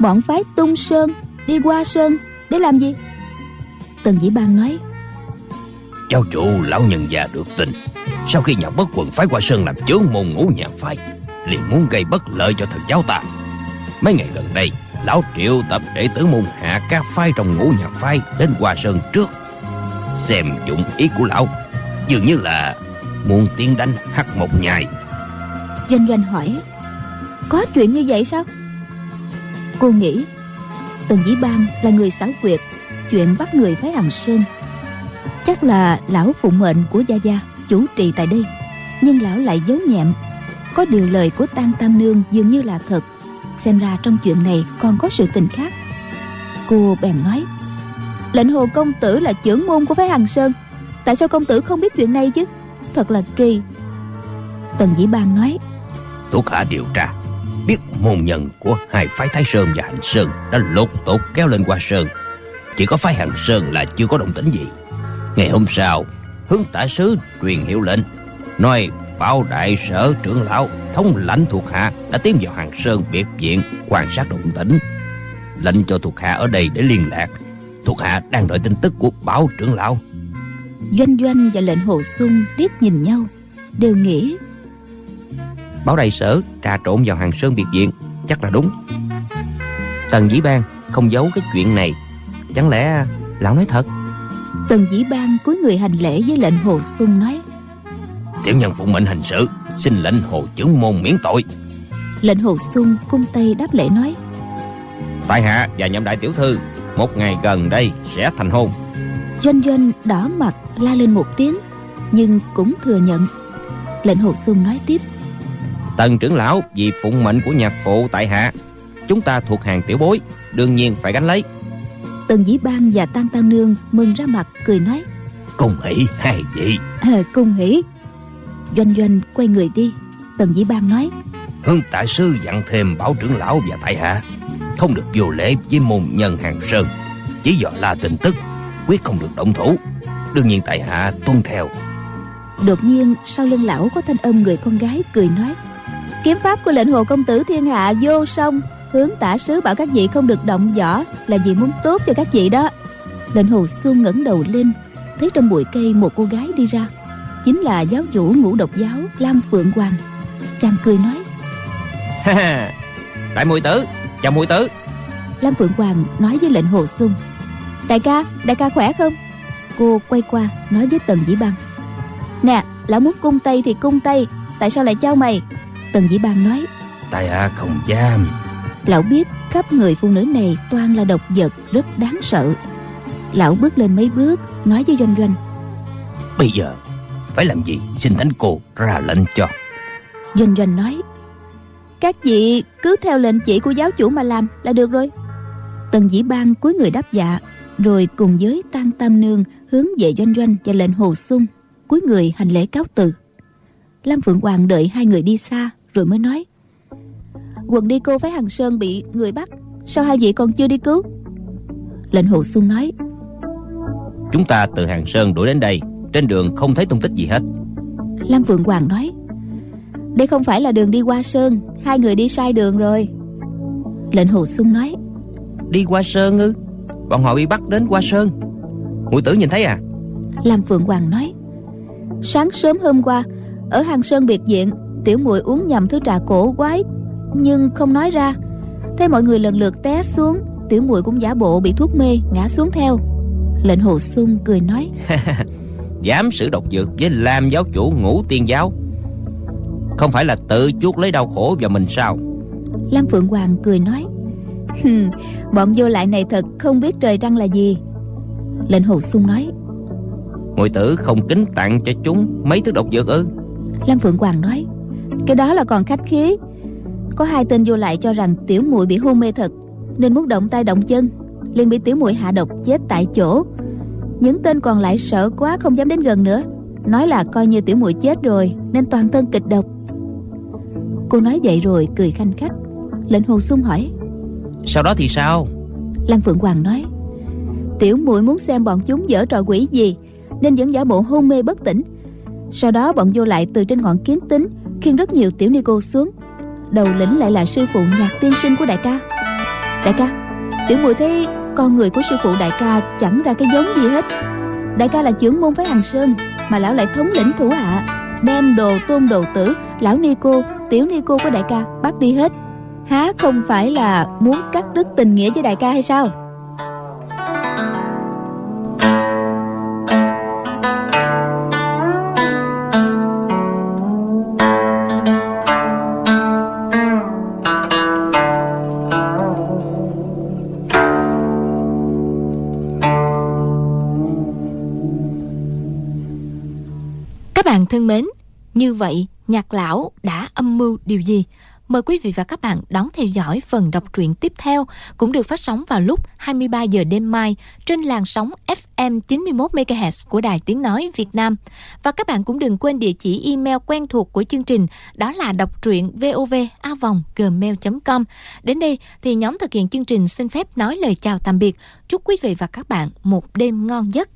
S2: Bọn phái tung sơn Đi qua sơn Để làm gì? Tần Dĩ Bang nói
S3: Giáo chủ lão nhân già được tin Sau khi nhà bất quần phái qua sơn làm chướng môn ngũ nhạc phái liền muốn gây bất lợi cho thần giáo ta. Mấy ngày gần đây Lão triệu tập đệ tử môn hạ các phái trong ngũ nhạc phái Đến qua sơn trước Xem dụng ý của lão. Dường như là muốn tiến đánh hắc một nhài
S2: Doanh doanh hỏi, Có chuyện như vậy sao? Cô nghĩ, Tần Dĩ Bang là người xảo quyệt, Chuyện bắt người phái Hằng Sơn. Chắc là lão phụ mệnh của Gia Gia Chủ trì tại đây, Nhưng lão lại giấu nhẹm. Có điều lời của Tăng Tam Nương dường như là thật. Xem ra trong chuyện này còn có sự tình khác. Cô bèn nói, Lệnh hồ công tử là trưởng môn của phái Hằng Sơn. Tại sao công tử không biết chuyện này chứ? Thật là kỳ. Tần Dĩ Bang nói
S3: Thuộc hạ điều tra. Biết môn nhân của hai phái Thái Sơn và Hành Sơn Đã lột tột kéo lên qua Sơn. Chỉ có phái Hành Sơn là chưa có động tĩnh gì. Ngày hôm sau, Hướng tả sứ truyền hiệu lệnh, Nói bao đại sở trưởng lão, Thống lãnh thuộc hạ Đã tiến vào Hàng Sơn biệt viện Quan sát động tĩnh. Lệnh cho thuộc hạ ở đây để liên lạc. Thuộc hạ đang đợi tin tức của bảo trưởng lão.
S2: Doanh Doanh và lệnh Hồ Xuân liếc nhìn nhau, Đều nghĩ
S3: Báo đại sở trà trộn vào hàng sơn biệt viện. Chắc là đúng. Tần Dĩ Bang không giấu cái chuyện này. Chẳng lẽ lão nói thật?
S2: Tần Dĩ Bang cúi người hành lễ với lệnh Hồ Xuân nói
S3: Tiểu nhân phụng mệnh hành sự Xin lệnh Hồ chứng môn miễn tội.
S2: Lệnh Hồ Xuân cung tay đáp lễ nói
S3: Tại hạ và nhậm đại tiểu thư Một ngày gần đây sẽ thành hôn.
S2: Doanh Doanh đỏ mặt la lên một tiếng Nhưng cũng thừa nhận. Lệnh Hồ Xuân nói tiếp
S3: Tần trưởng lão vì phụng mệnh của nhạc phụ tại hạ. Chúng ta thuộc hàng tiểu bối Đương nhiên phải gánh lấy.
S2: Tần Dĩ Bang và Tăng Tam Nương mừng ra mặt cười nói.
S3: Cùng hỷ hai vị
S2: à, Cùng hỷ. Doanh Doanh quay người đi. Tần Dĩ Bang nói.
S3: Hương tại sư dặn thêm bảo trưởng lão và tại hạ Không được vô lễ với môn nhân hàng sơn. Chỉ dò la tin tức Quyết không được động thủ. Đương nhiên tại hạ tuân theo.
S2: Đột nhiên sau lưng lão có thanh âm người con gái cười nói Kiếm pháp của lệnh hồ công tử thiên hạ vô song Hướng tả sứ bảo các vị không được động võ Là vì muốn tốt cho các vị đó. Lệnh hồ xuân ngẩng đầu lên Thấy trong bụi cây một cô gái đi ra Chính là giáo chủ ngũ độc giáo Lam Phượng Hoàng. Chàng cười nói
S3: Đại muội tử chào muội tử.
S2: Lam Phượng Hoàng nói với lệnh hồ xuân Đại ca, đại ca khỏe không? Cô quay qua nói với Tần Dĩ Băng Nè, lão muốn cung tây thì cung tây Tại sao lại trao mày Tần Dĩ Bang nói
S3: Tại hạ không dám
S2: Lão biết khắp người phụ nữ này toàn là độc vật rất đáng sợ. Lão bước lên mấy bước Nói với Doanh Doanh
S3: Bây giờ phải làm gì? Xin thánh cô ra lệnh cho.
S2: Doanh Doanh nói Các vị cứ theo lệnh chỉ của giáo chủ mà làm là được rồi. Tần Dĩ Bang cúi người đáp dạ Rồi cùng với Tăng Tam Nương Hướng về Doanh Doanh và lệnh Hồ Xuân cúi người hành lễ cáo từ. Lam Phượng Hoàng đợi hai người đi xa Rồi mới nói. Quần đi cô phái Hằng Sơn bị người bắt Sao hai vị còn chưa đi cứu? Lệnh Hồ Xuân nói.
S3: Chúng ta từ Hàng Sơn đuổi đến đây Trên đường không thấy tung tích gì hết.
S2: Lam Phượng Hoàng nói. Đây không phải là đường đi qua Sơn Hai người đi sai đường rồi. Lệnh Hồ Xuân nói.
S3: Đi qua Sơn ư? Bọn họ bị bắt đến qua Sơn. Mũi tử nhìn thấy à?
S2: Lam Phượng Hoàng nói. Sáng sớm hôm qua Ở Hàng Sơn biệt viện Tiểu muội uống nhầm thứ trà cổ quái Nhưng không nói ra. Thấy mọi người lần lượt té xuống Tiểu muội cũng giả bộ bị thuốc mê ngã xuống theo. Lệnh Hồ Xuân cười nói
S3: Dám sử độc dược với làm giáo chủ ngũ tiên giáo. Không phải là tự chuốc lấy đau khổ vào mình sao?
S2: Lam Phượng Hoàng cười nói Bọn vô lại này thật không biết trời trăng là gì. Lệnh Hồ Xuân nói
S3: Ngụy tử không kính tặng cho chúng mấy thứ độc dược ư?
S2: Lam Phượng Hoàng nói Cái đó là còn khách khí. Có hai tên vô lại cho rằng tiểu muội bị hôn mê thật Nên muốn động tay động chân liền bị tiểu muội hạ độc chết tại chỗ. Những tên còn lại sợ quá không dám đến gần nữa nói là coi như tiểu muội chết rồi nên toàn thân kịch độc. Cô nói vậy rồi cười khanh khách lệnh hồ xuân hỏi.
S3: Sau đó thì sao?
S2: Lăng Phượng Hoàng nói Tiểu muội muốn xem bọn chúng dở trò quỷ gì Nên vẫn giả bộ hôn mê bất tỉnh. Sau đó bọn vô lại từ trên ngọn kiến tính Khiêng rất nhiều tiểu ni cô xuống. Đầu lĩnh lại là sư phụ nhạc tiên sinh của đại ca. Đại ca Tiểu muội thấy Con người của sư phụ đại ca chẳng ra cái giống gì hết. Đại ca là trưởng môn phái Hằng Sơn Mà lão lại thống lĩnh thủ hạ. Đem đồ tôn đồ tử Lão ni cô, tiểu ni cô của đại ca bắt đi hết. Há không phải là muốn cắt đứt tình nghĩa với đại ca hay sao?
S1: Thân mến, như vậy nhạc lão đã âm mưu điều gì? Mời quý vị và các bạn đón theo dõi phần đọc truyện tiếp theo cũng được phát sóng vào lúc 23 giờ đêm mai trên làn sóng FM 91 MHz của Đài Tiếng nói Việt Nam. Và các bạn cũng đừng quên địa chỉ email quen thuộc của chương trình đó là đọc truyện vovavonggmail.com. Đến đây thì nhóm thực hiện chương trình xin phép nói lời chào tạm biệt. Chúc quý vị và các bạn một đêm ngon giấc.